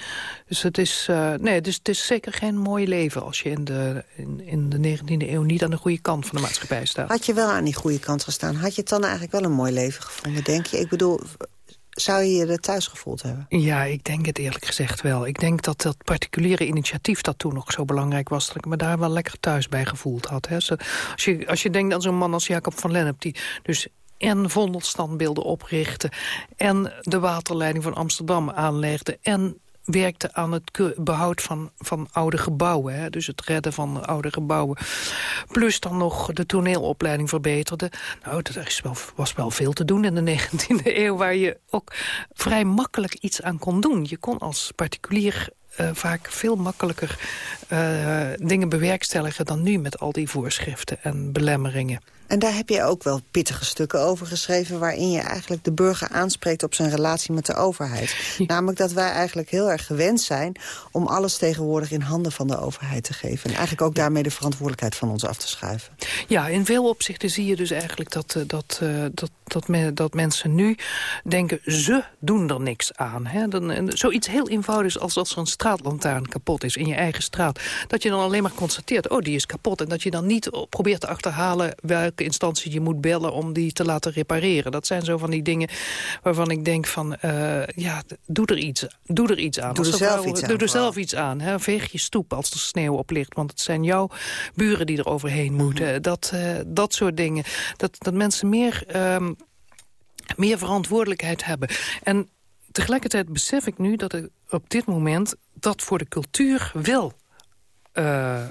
Dus het is, uh, nee, dus het is zeker geen mooi leven... als je in de, in, in de 19e eeuw niet aan de goede kant van de maatschappij staat. Had je wel aan die goede kant gestaan? Had je het dan eigenlijk wel een mooi leven gevonden, denk je? Ik bedoel, zou je je er thuis gevoeld hebben? Ja, ik denk het eerlijk gezegd wel. Ik denk dat dat particuliere initiatief dat toen nog zo belangrijk was... dat ik me daar wel lekker thuis bij gevoeld had. Hè. Als, je, als je denkt aan zo'n man als Jacob van Lennep... die dus en vondelstandbeelden oprichten... en de waterleiding van Amsterdam aanlegde... en werkte aan het behoud van, van oude gebouwen. Hè? Dus het redden van oude gebouwen. Plus dan nog de toneelopleiding verbeterde. Nou, is wel, was wel veel te doen in de 19e eeuw... waar je ook vrij makkelijk iets aan kon doen. Je kon als particulier uh, vaak veel makkelijker uh, dingen bewerkstelligen... dan nu met al die voorschriften en belemmeringen. En daar heb je ook wel pittige stukken over geschreven... waarin je eigenlijk de burger aanspreekt op zijn relatie met de overheid. Ja. Namelijk dat wij eigenlijk heel erg gewend zijn... om alles tegenwoordig in handen van de overheid te geven. En eigenlijk ook daarmee de verantwoordelijkheid van ons af te schuiven. Ja, in veel opzichten zie je dus eigenlijk dat, dat, uh, dat, dat, me, dat mensen nu denken... ze doen er niks aan. Hè? Dan, en zoiets heel eenvoudigs als er een straatlantaarn kapot is in je eigen straat. Dat je dan alleen maar constateert, oh, die is kapot. En dat je dan niet probeert te achterhalen... welke instantie je moet bellen om die te laten repareren. Dat zijn zo van die dingen waarvan ik denk van... Uh, ja, doe er iets, doe er iets aan. Doe er zelf vrouw, iets aan. Doe er zelf iets aan. Hè? Veeg je stoep als er sneeuw op ligt. Want het zijn jouw buren die er overheen moeten. Mm -hmm. dat, uh, dat soort dingen. Dat, dat mensen meer, uh, meer verantwoordelijkheid hebben. En tegelijkertijd besef ik nu dat er op dit moment... dat voor de cultuur wel... Uh,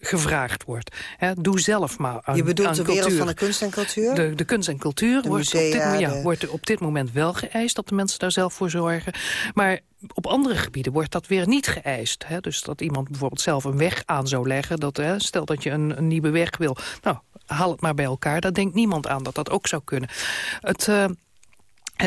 gevraagd wordt. He, doe zelf maar aan Je bedoelt aan de cultuur. wereld van de kunst en cultuur? De, de kunst en cultuur wordt, musea, op dit, ja, de... wordt op dit moment wel geëist... dat de mensen daar zelf voor zorgen. Maar op andere gebieden wordt dat weer niet geëist. Hè? Dus dat iemand bijvoorbeeld zelf een weg aan zou leggen. Dat, hè, stel dat je een, een nieuwe weg wil. Nou, haal het maar bij elkaar. Daar denkt niemand aan dat dat ook zou kunnen. Het... Uh, en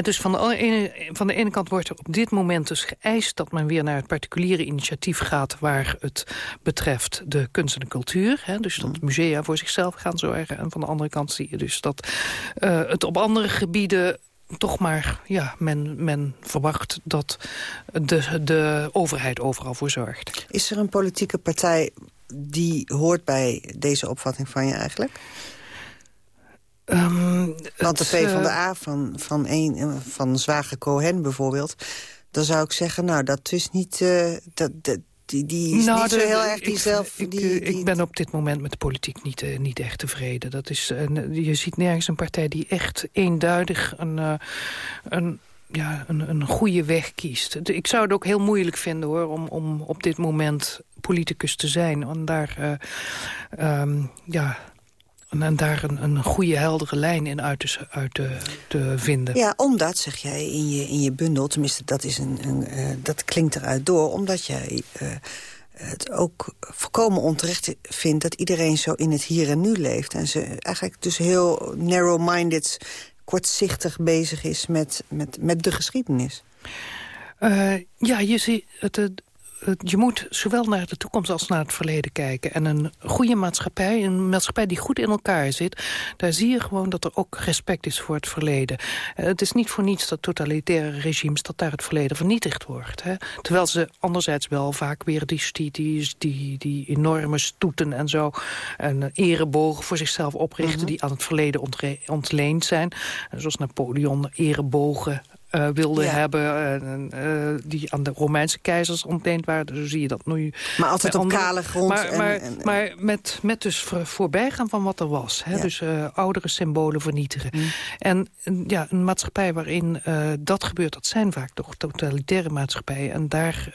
dus van de, ene, van de ene kant wordt er op dit moment dus geëist... dat men weer naar het particuliere initiatief gaat... waar het betreft de kunst en de cultuur. Hè, dus dat musea voor zichzelf gaan zorgen. En van de andere kant zie je dus dat uh, het op andere gebieden toch maar, ja, men, men verwacht dat de, de overheid overal voor zorgt. Is er een politieke partij die hoort bij deze opvatting van je eigenlijk? Um, Want de PvdA van, van, een, van Zwager Cohen bijvoorbeeld... dan zou ik zeggen, nou, dat is niet... Uh, dat, dat, die, die is nou, niet zo heel erg ik, die zelf... Ik, die, ik, ik ben op dit moment met de politiek niet, uh, niet echt tevreden. Dat is, uh, je ziet nergens een partij die echt eenduidig een... Een ja, een, een goede weg kiest. Ik zou het ook heel moeilijk vinden hoor, om, om op dit moment politicus te zijn. En daar, uh, ja, en daar een, een goede, heldere lijn in uit te, uit te, te, vinden. Ja, omdat, zeg jij in je, in je bundel... tenminste, dat, is een, een uh, dat klinkt eruit door... omdat jij uh, het ook volkomen onterecht vindt... dat iedereen zo in het hier en nu leeft. En ze eigenlijk dus heel narrow-minded, kortzichtig bezig is... met, met, met de geschiedenis. Uh, ja, je ziet... Het je moet zowel naar de toekomst als naar het verleden kijken. En een goede maatschappij, een maatschappij die goed in elkaar zit... daar zie je gewoon dat er ook respect is voor het verleden. Uh, het is niet voor niets dat totalitaire regimes... dat daar het verleden vernietigd wordt. Hè? Terwijl ze anderzijds wel vaak weer die, die, die, enorme stoeten en zo... een erebogen voor zichzelf oprichten... Mm -hmm. die aan het verleden ontleend zijn. zoals Napoleon erebogen uh, wilde ja. hebben. Uh, die aan de Romeinse keizers ontleend waren. Dus zo zie je dat nu. Maar altijd op andere, kale grond. Maar, en, maar, en, maar met, met dus voor, voorbijgaan van wat er was. Hè? Ja. Dus oudere symbolen vernietigen. Mm. En ja, een maatschappij waarin dat gebeurt... dat zijn vaak toch totalitaire maatschappijen. En daar...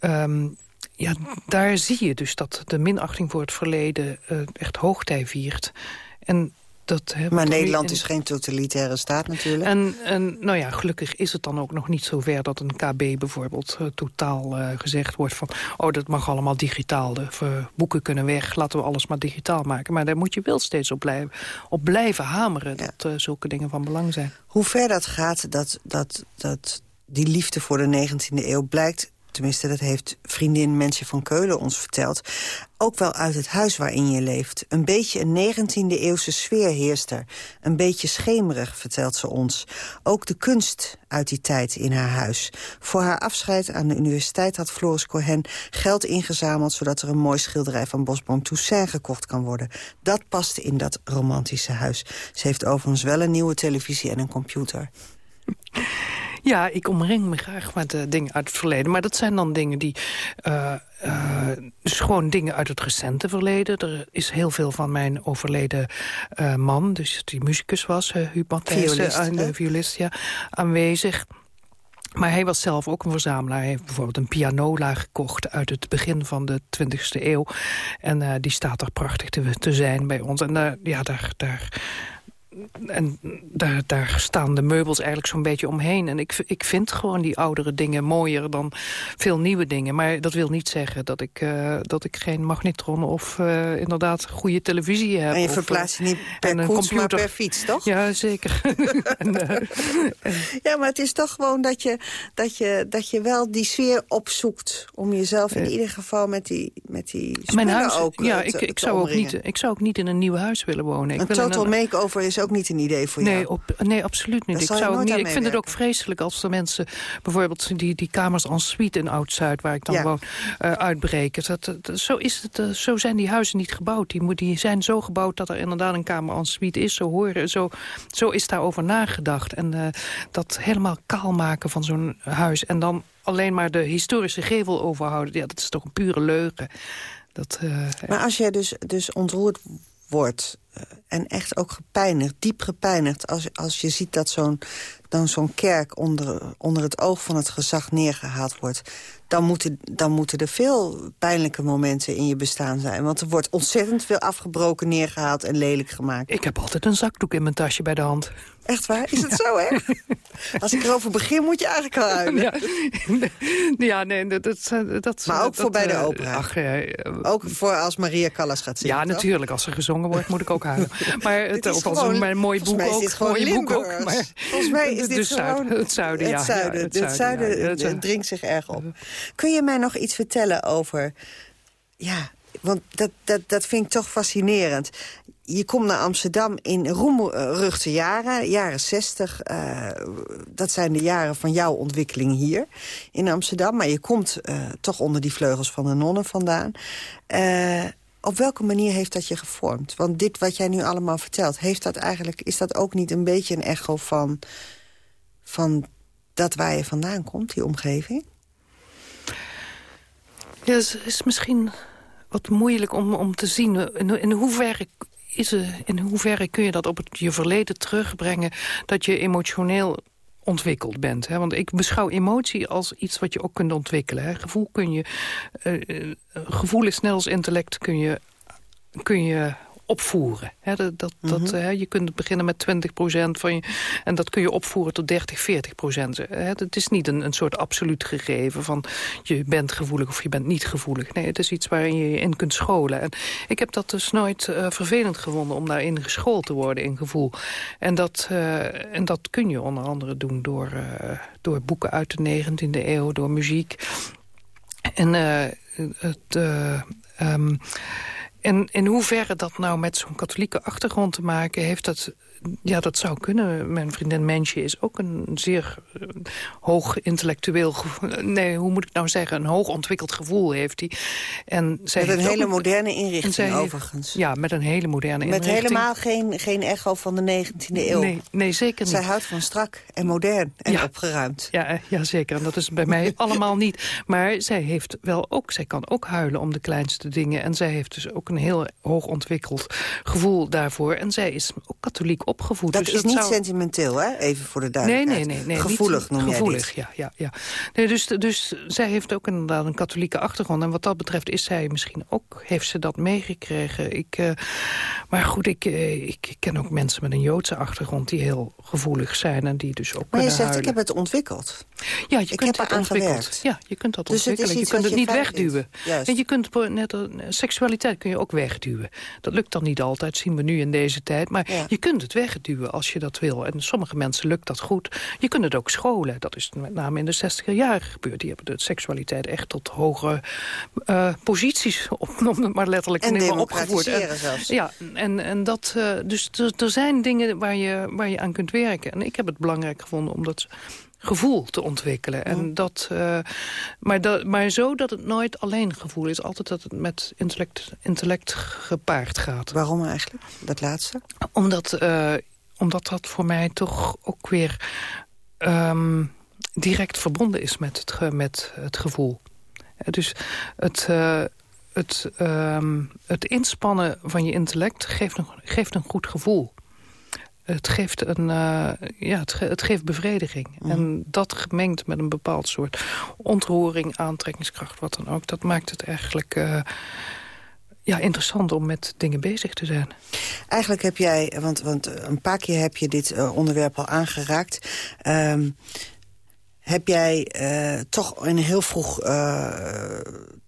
Um, ja, daar zie je dus dat de minachting voor het verleden echt hoogtij viert. En dat, maar Nederland in... is geen totalitaire staat natuurlijk. En, en nou ja, gelukkig is het dan ook nog niet zo ver dat een KB bijvoorbeeld uh, totaal uh, gezegd wordt van... oh, dat mag allemaal digitaal, de boeken kunnen weg, laten we alles maar digitaal maken. Maar daar moet je wel steeds op blijven, op blijven hameren ja. dat zulke dingen van belang zijn. Hoe ver dat gaat, dat, dat, dat die liefde voor de 19e eeuw blijkt tenminste dat heeft vriendin Mensje van Keulen ons verteld... ook wel uit het huis waarin je leeft. Een beetje een 19e-eeuwse sfeer heerst er. Een beetje schemerig, vertelt ze ons. Ook de kunst uit die tijd in haar huis. Voor haar afscheid aan de universiteit had Floris Cohen geld ingezameld... zodat er een mooi schilderij van Bosboom Toussaint gekocht kan worden. Dat paste in dat romantische huis. Ze heeft overigens wel een nieuwe televisie en een computer. Ja, ik omring me graag met uh, dingen uit het verleden. Maar dat zijn dan dingen die... Uh, uh, dus gewoon dingen uit het recente verleden. Er is heel veel van mijn overleden man, dus die muzikus was, uh, Huub Matthijssen, de violist, ja, aanwezig. Maar hij was zelf ook een verzamelaar. Hij heeft bijvoorbeeld een pianola gekocht uit het begin van de 20e eeuw. En uh, die staat er prachtig te, te zijn bij ons. En ja, daar, daar, en daar, daar staan de meubels eigenlijk zo'n beetje omheen. En ik, ik vind gewoon die oudere dingen mooier dan veel nieuwe dingen. Maar dat wil niet zeggen dat ik, uh, dat ik geen magnetron of uh, inderdaad goede televisie heb. En je verplaatst je niet per koets, computer. maar per fiets, toch? Ja, zeker. en, uh, ja, maar het is toch gewoon dat je, dat je, dat je wel die sfeer opzoekt... om jezelf in ieder geval met die, met die Mijn huis, ook ja, te, ik, ik, te zou ook niet, ik zou ook niet in een nieuw huis willen wonen. Ik een wil total een, makeover is ook niet een idee voor nee, jou? Op, nee, absoluut niet. Ik, zou ook niet, ik vind het ook vreselijk als de mensen... bijvoorbeeld die, die kamers en suite in Oud-Zuid... waar ik dan Ja. woon, eh, uitbreken. Dat, dat- zo, is het, eh, zo zijn die huizen niet gebouwd. Die, moet- die zijn zo gebouwd dat er inderdaad een kamer en suite is. Zo, horen, zo, zo is daarover nagedacht. En eh, dat helemaal kaal maken van zo'n huis... en dan alleen maar de historische gevel overhouden... Ja, dat is toch een pure leugen. Dat, Maar als jij dus, dus ontroerd wordt eh, en echt ook gepijnigd, diep gepijnigd... als, als je ziet dat zo'n dan zo'n kerk onder, onder het oog van het gezag neergehaald wordt... Dan moeten, dan moeten er veel pijnlijke momenten in je bestaan zijn. Want er wordt ontzettend veel afgebroken, neergehaald en lelijk gemaakt. Ik heb altijd een zakdoek in mijn tasje bij de hand. Echt waar? Is het zo, hè? Als ik erover begin, moet je eigenlijk al huilen. Ja, ja nee, dat... dat, dat Maar ook dat, voor bij de eh, opera. Ach, eh, Ook voor als Maria Callas gaat zingen, Ja, toch? natuurlijk. Als er gezongen wordt, moet ik ook huilen. Maar het, is of als gewoon- een, een mooi boek is ook. mooie boek ook. Maar, Volgens mij is dit gewoon... het zuiden, ja. Het zuiden, ja, het zuiden, ja, het eh, zuiden. dringt zich erg op. Kun je mij nog iets vertellen over... Ja, want dat, dat, dat vind ik toch fascinerend. Je komt naar Amsterdam in roemruchte jaren, jaren 60. eh, dat zijn de jaren van jouw ontwikkeling hier in Amsterdam. Maar je komt eh, toch onder die vleugels van de nonnen vandaan. Eh, op welke manier heeft dat je gevormd? Want dit wat jij nu allemaal vertelt, heeft dat eigenlijk, is dat ook niet een beetje een echo van, van dat waar je vandaan komt, die omgeving? Ja, het is, is misschien wat moeilijk om, om te zien. In, in, hoeverre is er, in hoeverre kun je dat op het, je verleden terugbrengen... dat je emotioneel ontwikkeld bent. Hè? Want ik beschouw emotie als iets wat je ook kunt ontwikkelen. Hè? Gevoel kun je... Uh, gevoel is net als intellect kun je, kun je opvoeren. dat, dat, mhm. je kunt beginnen met 20% van je... en dat kun je opvoeren tot 30, 40 procent. Het is niet een, een soort absoluut gegeven van... je bent gevoelig of je bent niet gevoelig. Nee, het is iets waarin je je in kunt scholen. En ik heb dat dus nooit uh, vervelend gevonden... om daarin geschoold te worden in gevoel. En dat, uh, en dat kun je onder andere doen door, uh, door boeken uit de 19e eeuw... door muziek. En het... Um, en in hoeverre dat nou met zo'n katholieke achtergrond te maken heeft... dat ja, dat zou kunnen. Mijn vriendin Mensje is ook een zeer uh, hoog intellectueel... Nee, hoe moet ik nou zeggen? Een hoog ontwikkeld gevoel heeft hij. En zij met een hele moderne inrichting overigens. Ja, met een hele moderne met inrichting. Met helemaal geen, geen echo van de 19e eeuw. Nee, nee zeker niet. Zij houdt van strak en modern en opgeruimd. Ja, eh, ja, zeker. En dat is bij mij allemaal niet. Maar zij heeft wel ook... Zij kan ook huilen om de kleinste dingen. En zij heeft dus ook een heel hoog ontwikkeld gevoel daarvoor. En zij is ook katholiek opgevoed. Dat dus is niet sentimenteel, hè? Even voor de duidelijkheid. Nee, nee, nee. nee gevoelig noem Gevoelig, ja. ja, ja. Nee, dus, dus zij heeft ook inderdaad een katholieke achtergrond. En wat dat betreft is zij misschien ook... heeft ze dat meegekregen. Ik, uh, maar goed, ik, uh, ik ken ook mensen met een Joodse achtergrond... die heel gevoelig zijn en die dus ook Maar je zegt, ik heb het ontwikkeld. Ja, je kunt het ontwikkeld. Ja, je kunt dat dus ontwikkelen. Je kunt het niet wegduwen. En je kunt net seksualiteit kun je ook wegduwen. Dat lukt dan niet altijd, zien we nu in deze tijd. Maar je kunt het wegduwen als je dat wil. En sommige mensen lukt dat goed. Je kunt het ook scholen. Dat is met name in de 60er jaren gebeurd. Die hebben de seksualiteit echt tot hoge uh, posities, om maar letterlijk en opgevoerd. En zelfs. Ja, en, en dat, uh, dus er zijn dingen waar je, waar je aan kunt werken. En ik heb het belangrijk gevonden omdat gevoel te ontwikkelen. En dat, uh, maar, dat, maar zo dat het nooit alleen gevoel is. Altijd dat het met intellect, intellect gepaard gaat. Waarom eigenlijk, dat laatste? Omdat, uh, omdat dat voor mij toch ook weer um, direct verbonden is met het, met het gevoel. Dus het... Uh, het, um, het inspannen van je intellect geeft een, geeft een goed gevoel het geeft, een, uh, ja, het, het, geeft bevrediging. Mhm. En dat gemengd met een bepaald soort ontroering, aantrekkingskracht, wat dan ook... dat maakt het eigenlijk uh, ja, interessant om met dingen bezig te zijn. Eigenlijk heb jij, want, want een paar keer heb je dit uh, onderwerp al aangeraakt... Um, heb jij toch een heel vroeg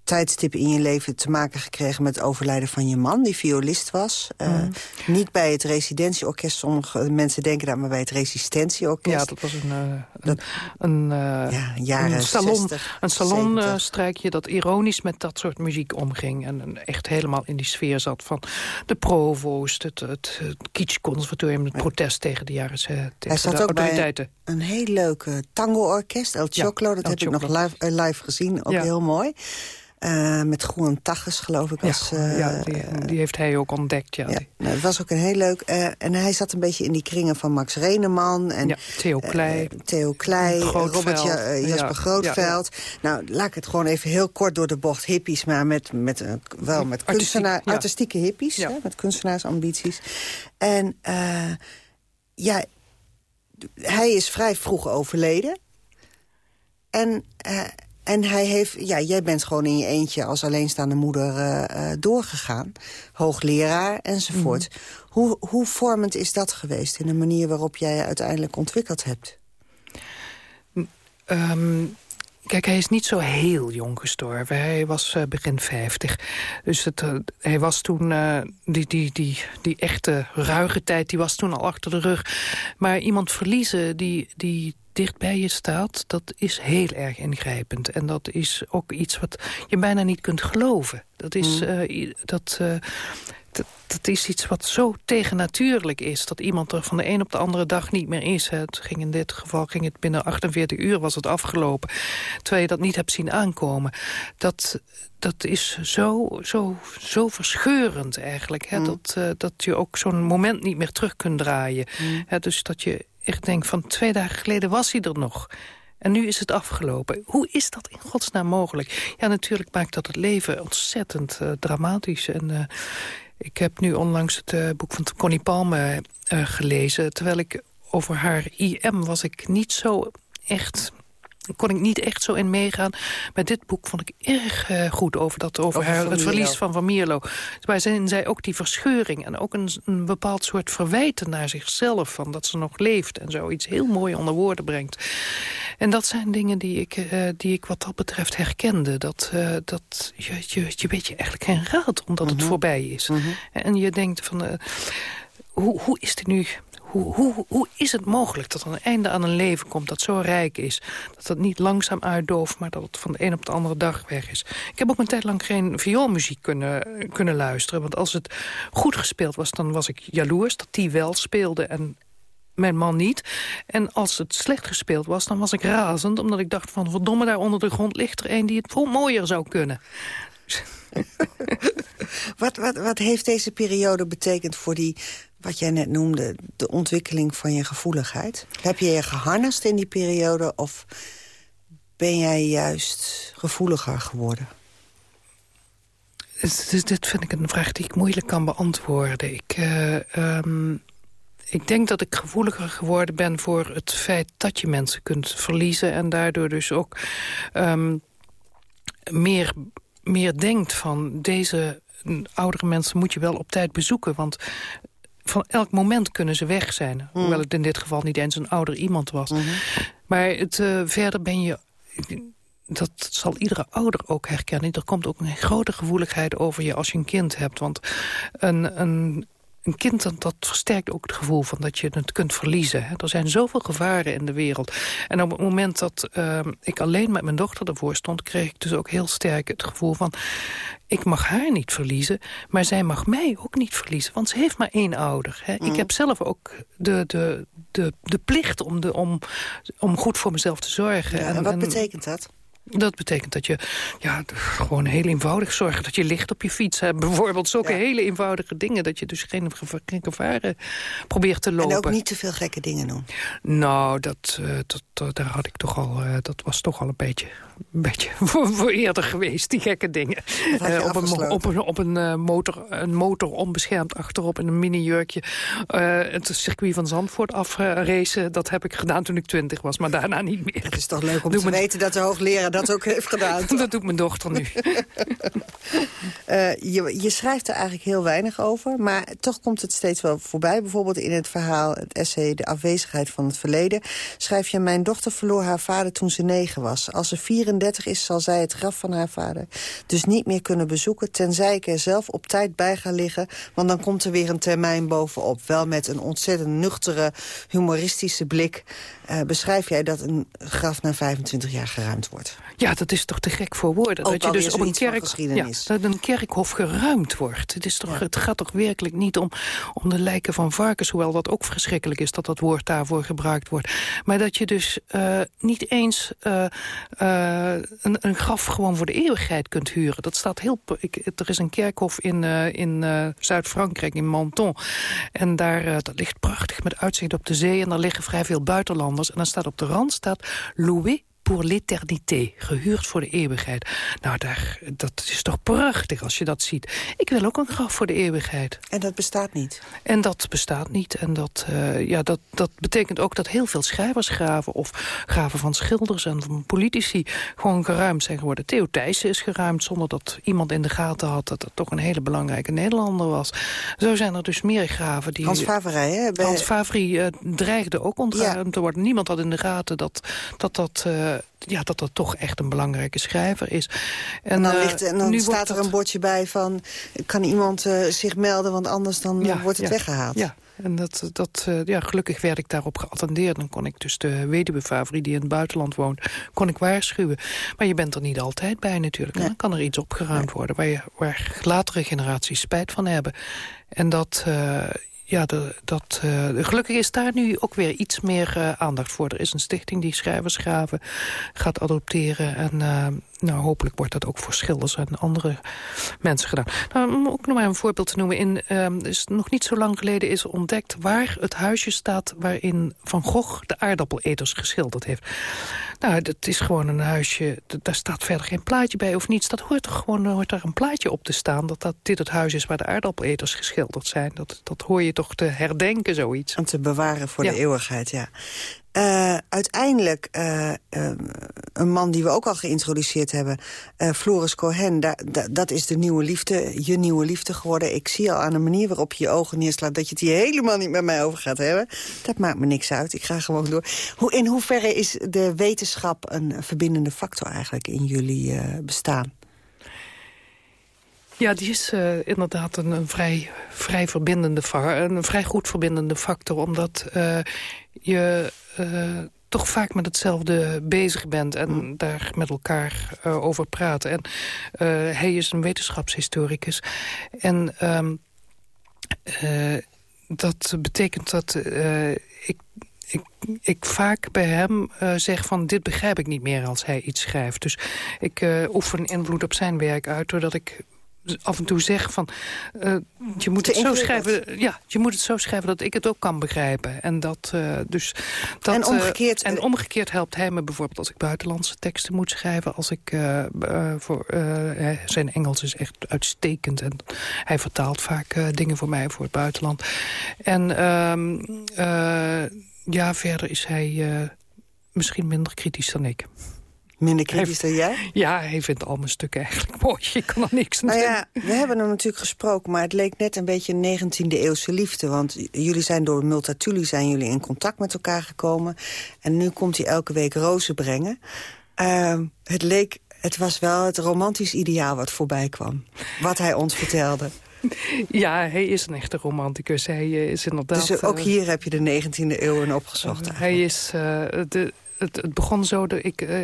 tijdstip in je leven te maken gekregen met het overlijden van je man, die violist was. Uh, mm. Niet bij het residentieorkest, sommige mensen denken dat, maar bij het resistentieorkest. Ja, dat was een, uh, dat, een, uh, ja, een salon, 60, een salonstrijkje dat ironisch met dat soort muziek omging. En echt helemaal in die sfeer zat van de provost, het, het, het kitschconservatorium, het protest tegen de jaren tegen Hij zat ook autoriteiten. Bij een heel leuk tango-orkest, El Choclo, dat heb ik nog live, live gezien, ook heel mooi. Uh, met Groen Tagges, geloof ik. Als, ja, uh, ja die, die, heeft hij ook ontdekt. Ja, ja nou, het was ook een heel leuk... Uh, en hij zat een beetje in die kringen van Max Reneman. En, ja, Theo Klei. Theo Klei, Robert ja, Jasper Grootveld. Nou, laat ik het gewoon even heel kort door de bocht. Hippies, maar met, met, wel met kunstenaar, artistieke hippies. Hè, met kunstenaarsambities. En ja, hij is vrij vroeg overleden. En en hij heeft, ja, jij bent gewoon in je eentje als alleenstaande moeder uh, uh, doorgegaan. Hoogleraar enzovoort. Mhm. hoe, hoe vormend is dat geweest in de manier waarop jij je uiteindelijk ontwikkeld hebt? Um, kijk, hij is niet zo heel jong gestorven. Hij was uh, begin 50. Dus het, hij was toen, die, die, die, die echte ruige tijd, die was toen al achter de rug. Maar iemand verliezen die, die dicht bij je staat, dat is heel erg ingrijpend. En dat is ook iets wat je bijna niet kunt geloven. Dat is, mm. uh, dat, dat, is iets wat zo tegennatuurlijk is. Dat iemand er van de een op de andere dag niet meer is. Het ging in dit geval ging het binnen 48 uur was het afgelopen. Terwijl je dat niet hebt zien aankomen. Dat, dat is zo, zo, zo verscheurend eigenlijk. Hè? Mm. Dat, uh, dat je ook zo'n moment niet meer terug kunt draaien. Mm. Hè? Dus dat je ik denk van twee dagen geleden was hij er nog. En nu is het afgelopen. Hoe is dat in godsnaam mogelijk? Ja, natuurlijk maakt dat het leven ontzettend uh, dramatisch. En uh, ik heb nu onlangs het uh, boek van Connie Palme gelezen... terwijl ik over haar IM was ik niet zo echt kon ik niet echt zo in meegaan. Maar dit boek vond ik erg uh, goed over, dat, over, over haar, het verlies van Van Mierlo. Waarin zij ook die verscheuring en ook een, een, bepaald soort verwijten naar zichzelf... van dat ze nog leeft en zo iets heel mooi onder woorden brengt. En dat zijn dingen die ik, uh, die ik wat dat betreft herkende. Dat, uh, dat je, je, je weet je eigenlijk geen raad omdat het mhm. voorbij is. -hmm. En je denkt van... hoe, hoe is dit nu hoe, hoe, hoe is het mogelijk dat er een einde aan een leven komt dat zo rijk is? Dat het niet langzaam uitdooft, maar dat het van de een op de andere dag weg is. Ik heb ook een tijd lang geen vioolmuziek kunnen, kunnen luisteren. Want als het goed gespeeld was, dan was ik jaloers dat die wel speelde en mijn man niet. En als het slecht gespeeld was, dan was ik razend. Omdat ik dacht van, verdomme, daar onder de grond ligt er een die het veel mooier zou kunnen. wat, wat, wat heeft deze periode betekend voor die wat jij net noemde, de ontwikkeling van je gevoeligheid? Heb je je geharnast in die periode of ben jij juist gevoeliger geworden? dit vind ik een vraag die ik moeilijk kan beantwoorden. Ik, uh, um, ik denk dat ik gevoeliger geworden ben voor het feit dat je mensen kunt verliezen... en daardoor dus ook um, meer, meer denkt van deze oudere mensen moet je wel op tijd bezoeken. Want van elk moment kunnen ze weg zijn. Mm. Hoewel het in dit geval niet eens een ouder iemand was. Mhm. Maar het, uh, verder ben je... Dat zal iedere ouder ook herkennen. Er komt ook een grote gevoeligheid over je als je een kind hebt. Want een, een een kind, dat, dat, versterkt ook het gevoel van dat je het kunt verliezen. Hè. Er zijn zoveel gevaren in de wereld. En op het moment dat uh, ik alleen met mijn dochter ervoor stond... kreeg ik dus ook heel sterk het gevoel van... ik mag haar niet verliezen, maar zij mag mij ook niet verliezen. Want ze heeft maar één ouder. Hè. Ik mhm. heb zelf ook de, de, de, de plicht om, de, om, om goed voor mezelf te zorgen. en, wat betekent dat? Dat betekent dat je ja, gewoon heel eenvoudig zorgt dat je licht op je fiets hebt. Bijvoorbeeld zulke hele eenvoudige dingen. Dat je dus geen, gevaren probeert te lopen. En ook niet te veel gekke dingen doen. Nou, dat, uh, dat, daar had ik toch al, uh, dat was toch al een beetje, een beetje voor, voor eerder geweest, die gekke dingen. Uh, op, een, op een, op een, motor, een motor onbeschermd achterop in een mini-jurkje. het circuit van Zandvoort afracen, dat heb ik gedaan toen ik twintig was. Maar daarna niet meer. Het is toch leuk om te weten dat de hoogleraar dat ook heeft gedaan. dat doet mijn dochter nu. uh, je, je, schrijft er eigenlijk heel weinig over, maar toch komt het steeds wel voorbij. Bijvoorbeeld in het verhaal, het essay De afwezigheid van het verleden... schrijf je, mijn dochter verloor haar vader toen ze negen was. Als ze 34 is, zal zij het graf van haar vader dus niet meer kunnen bezoeken... tenzij ik er zelf op tijd bij ga liggen, want dan komt er weer een termijn bovenop. Wel met een ontzettend nuchtere, humoristische blik... Uh, beschrijf jij dat een graf na 25 jaar geruimd wordt. Ja, dat is toch te gek voor woorden. Ook dat je dus op een, kerk, ja, dat een kerkhof geruimd wordt. Het, is toch, het gaat toch werkelijk niet om, om de lijken van varkens... hoewel dat ook verschrikkelijk is dat dat woord daarvoor gebruikt wordt. Maar dat je dus uh, niet eens uh, uh, een, een graf gewoon voor de eeuwigheid kunt huren. Dat staat heel... Ik, er is een kerkhof in, in Zuid-Frankrijk, in Menton. En daar dat ligt prachtig met uitzicht op de zee. En daar liggen vrij veel buitenlanders. En dan staat op de rand staat Louis pour l'éternité, gehuurd voor de eeuwigheid. Nou, daar, dat is toch prachtig als je dat ziet. Ik wil ook een graf voor de eeuwigheid. En dat bestaat niet? En dat bestaat niet. En dat, uh, ja, dat, dat betekent ook dat heel veel schrijversgraven... of graven van schilders en van politici gewoon geruimd zijn geworden. Theo Thijssen is geruimd zonder dat iemand in de gaten had... dat het toch een hele belangrijke Nederlander was. Zo zijn er dus meer graven die... Hans Favre, hè? Bij... Hans Favre uh, dreigde ook ontruimd te worden. Niemand had in de gaten dat dat... dat uh, ja, dat dat toch echt een belangrijke schrijver is. En, en dan, ligt, en dan nu staat er een bordje bij van... kan iemand uh, zich melden, want anders dan ja, wordt het ja, weggehaald. Ja, en dat, dat, ja, gelukkig werd ik daarop geattendeerd. Dan kon ik dus de weduwe die in het buitenland woont, kon ik waarschuwen. Maar je bent er niet altijd bij natuurlijk. Nee. Dan kan er iets opgeruimd worden waar, je, waar latere generaties spijt van hebben. En dat, uh, ja, de, dat, uh, gelukkig is daar nu ook weer iets meer uh, aandacht voor. Er is een stichting die schrijversgraven gaat adopteren. En uh, nou, hopelijk wordt dat ook voor schilders en andere mensen gedaan. Nou, om ook nog maar een voorbeeld te noemen. In, um, is nog niet zo lang geleden is ontdekt waar het huisje staat... waarin Van Gogh de aardappeleters geschilderd heeft. Nou, dat is gewoon een huisje, daar staat verder geen plaatje bij of niets. Dat hoort er gewoon hoort er een plaatje op te staan... dat, dat dit het huis is waar de aardappeleters geschilderd zijn. Dat, dat hoor je toch te herdenken, zoiets. Om te bewaren voor de eeuwigheid, ja. Uh, uiteindelijk, uh, uh, een man die we ook al geïntroduceerd hebben... Floris Cohen, dat is de nieuwe liefde, je nieuwe liefde geworden. Ik zie al aan de manier waarop je je ogen neerslaat... dat je het hier helemaal niet met mij over gaat hebben. Dat maakt me niks uit, ik ga gewoon door. Hoe, in hoeverre is de wetenschap een verbindende factor eigenlijk in jullie bestaan? Ja, die is uh, inderdaad een, een, vrij, vrij verbindende een vrij goed verbindende factor. Omdat uh, je uh, toch vaak met hetzelfde bezig bent en mm. daar met elkaar over praat. En hij is een wetenschapshistoricus. En um, dat betekent dat ik ik, ik vaak bij hem uh, zeg van dit begrijp ik niet meer als hij iets schrijft. Dus ik uh, oefen invloed op zijn werk uit doordat ik af en toe zeg van... Uh, je, moet het zo schrijven, ja, je moet het zo schrijven dat ik het ook kan begrijpen. En, dat, uh, dus dat, en, eh, omgekeerd, en omgekeerd helpt hij me bijvoorbeeld als ik buitenlandse teksten moet schrijven. Als ik voor, zijn Engels is echt uitstekend. En hij vertaalt vaak dingen voor mij voor het buitenland. En ehm, ja, verder is hij misschien minder kritisch dan ik. Minder kritisch dan jij? Ja, hij vindt al mijn stukken eigenlijk mooi. Ik kan er niks aan nou ja, We hebben hem natuurlijk gesproken, maar het leek net een beetje een 19e eeuwse liefde. Want jullie zijn door Multatuli zijn jullie in contact met elkaar gekomen. En nu komt hij elke week rozen brengen. Uh, het leek, het was wel het romantisch ideaal wat voorbij kwam. Wat hij ons vertelde. Ja, hij is een echte romanticus. Hij eh, is inderdaad... Dus ook eh, hier heb je de 19e eeuw in opgezocht. Uh, hij is de, het, het, begon zo, de, ik, uh,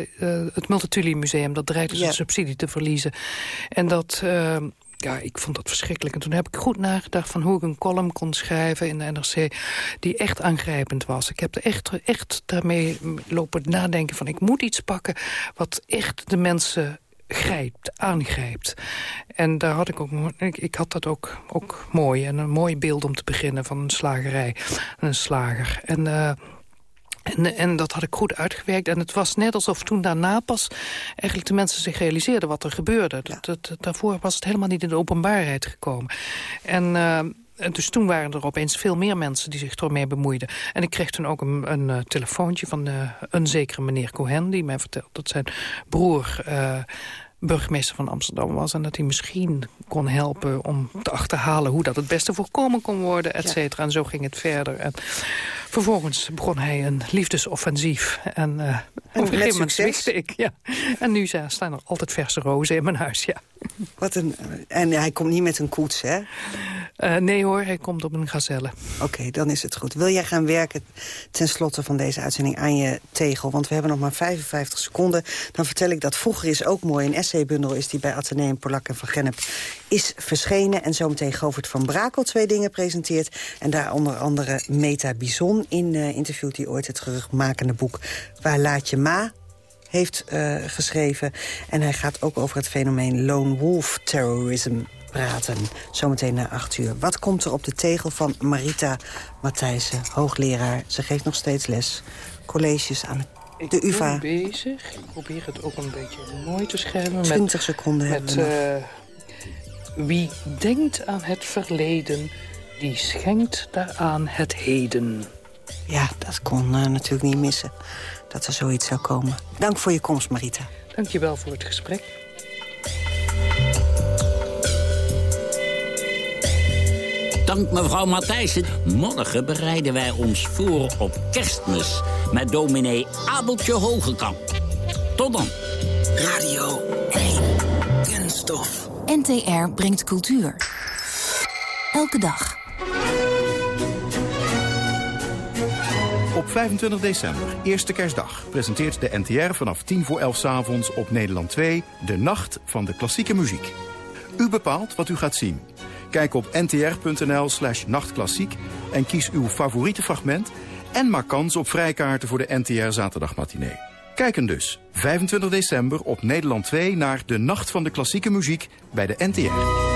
het Multatuli Museum, dat dreigde zijn subsidie te verliezen. En dat... Uh, ja, ik vond dat verschrikkelijk. En toen heb ik goed nagedacht van hoe ik een column kon schrijven in de NRC... die echt aangrijpend was. Ik heb er echt, echt daarmee lopen nadenken van... ik moet iets pakken wat echt de mensen grijpt, aangrijpt. En daar had ik ook, ik, ik had dat ook, ook mooi. En een mooi beeld om te beginnen van een slagerij. Een slager. En... Uh, en, en, dat had ik goed uitgewerkt. En het was net alsof toen daarna pas eigenlijk de mensen zich realiseerden wat er gebeurde. Dat, daarvoor was het helemaal niet in de openbaarheid gekomen. En... Uh, dus toen waren er opeens veel meer mensen die zich ermee bemoeiden. En ik kreeg toen ook een, een uh, telefoontje van uh, een zekere meneer Cohen... die mij vertelde dat zijn broer uh, burgemeester van Amsterdam was... en dat hij misschien kon helpen om te achterhalen... hoe dat het beste voorkomen kon worden, et cetera. En zo ging het verder. En vervolgens begon hij een liefdesoffensief. En, uh, op een gegeven moment ik. Ja. En nu staan er altijd verse rozen in mijn huis, ja. Wat een, en hij komt niet met een koets, hè? Uh, nee hoor, hij komt op een gazelle. Oké, dan is het goed. Wil jij gaan werken ten slotte van deze uitzending aan je tegel? Want we hebben nog maar 55 seconden. Dan vertel ik dat vroeger is ook mooi een essaybundel... is die bij Atheneum Polak en Van Gennep is verschenen. En zometeen Govert van Brakel twee dingen presenteert. En daar onder andere Meta Bison in uh, interviewt... die ooit het geruchtmakende boek Waar laat je ma heeft uh, geschreven. En hij gaat ook over het fenomeen lone wolf terrorism praten. Zometeen na acht uur. Wat komt er op de tegel van Marita Matthijssen, hoogleraar? Ze geeft nog steeds les. Colleges aan de UvA. Ik ben bezig. Ik probeer het ook een beetje mooi te schrijven. 20 seconden met, uh, Wie denkt aan het verleden, die schenkt daaraan het heden. Ja, dat kon uh, natuurlijk niet missen. Dat er zoiets zou komen. Dank voor je komst, Marita. Dank je wel voor het gesprek. Dank mevrouw Matthijssen. Morgen bereiden wij ons voor op kerstmis... met dominee Abeltje Hogekamp. Tot dan. Radio 1. Kunststof. NTR brengt cultuur. Elke dag. Op 25 december, eerste kerstdag, presenteert de NTR vanaf 10 voor 11 s avonds op Nederland 2... de Nacht van de Klassieke Muziek. U bepaalt wat u gaat zien. Kijk op ntr.nl slash nachtklassiek en kies uw favoriete fragment... en maak kans op vrijkaarten voor de NTR Zaterdagmatinee. Kijken dus. 25 december op Nederland 2 naar de Nacht van de Klassieke Muziek bij de NTR.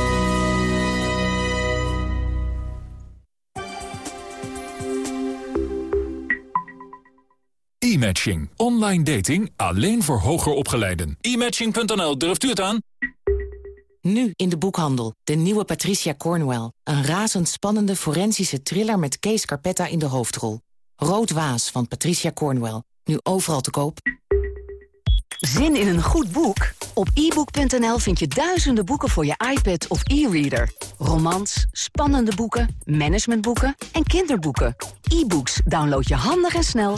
E-matching. Online dating alleen voor hoger opgeleiden. E-matching.nl, durft u het aan? Nu in de boekhandel. De nieuwe Patricia Cornwell. Een razendspannende forensische thriller met Kees Carpetta in de hoofdrol. Rood Waas van Patricia Cornwell. Nu overal te koop. Zin in een goed boek? Op ebook.nl vind je duizenden boeken voor je iPad of e-reader. Romans, spannende boeken, managementboeken en kinderboeken. E-books download je handig en snel.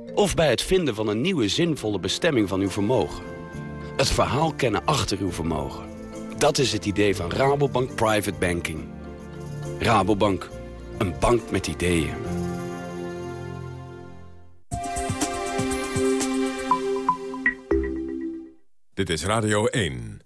of bij het vinden van een nieuwe zinvolle bestemming van uw vermogen. Het verhaal kennen achter uw vermogen. Dat is het idee van Rabobank Private Banking. Rabobank, een bank met ideeën. Dit is Radio 1.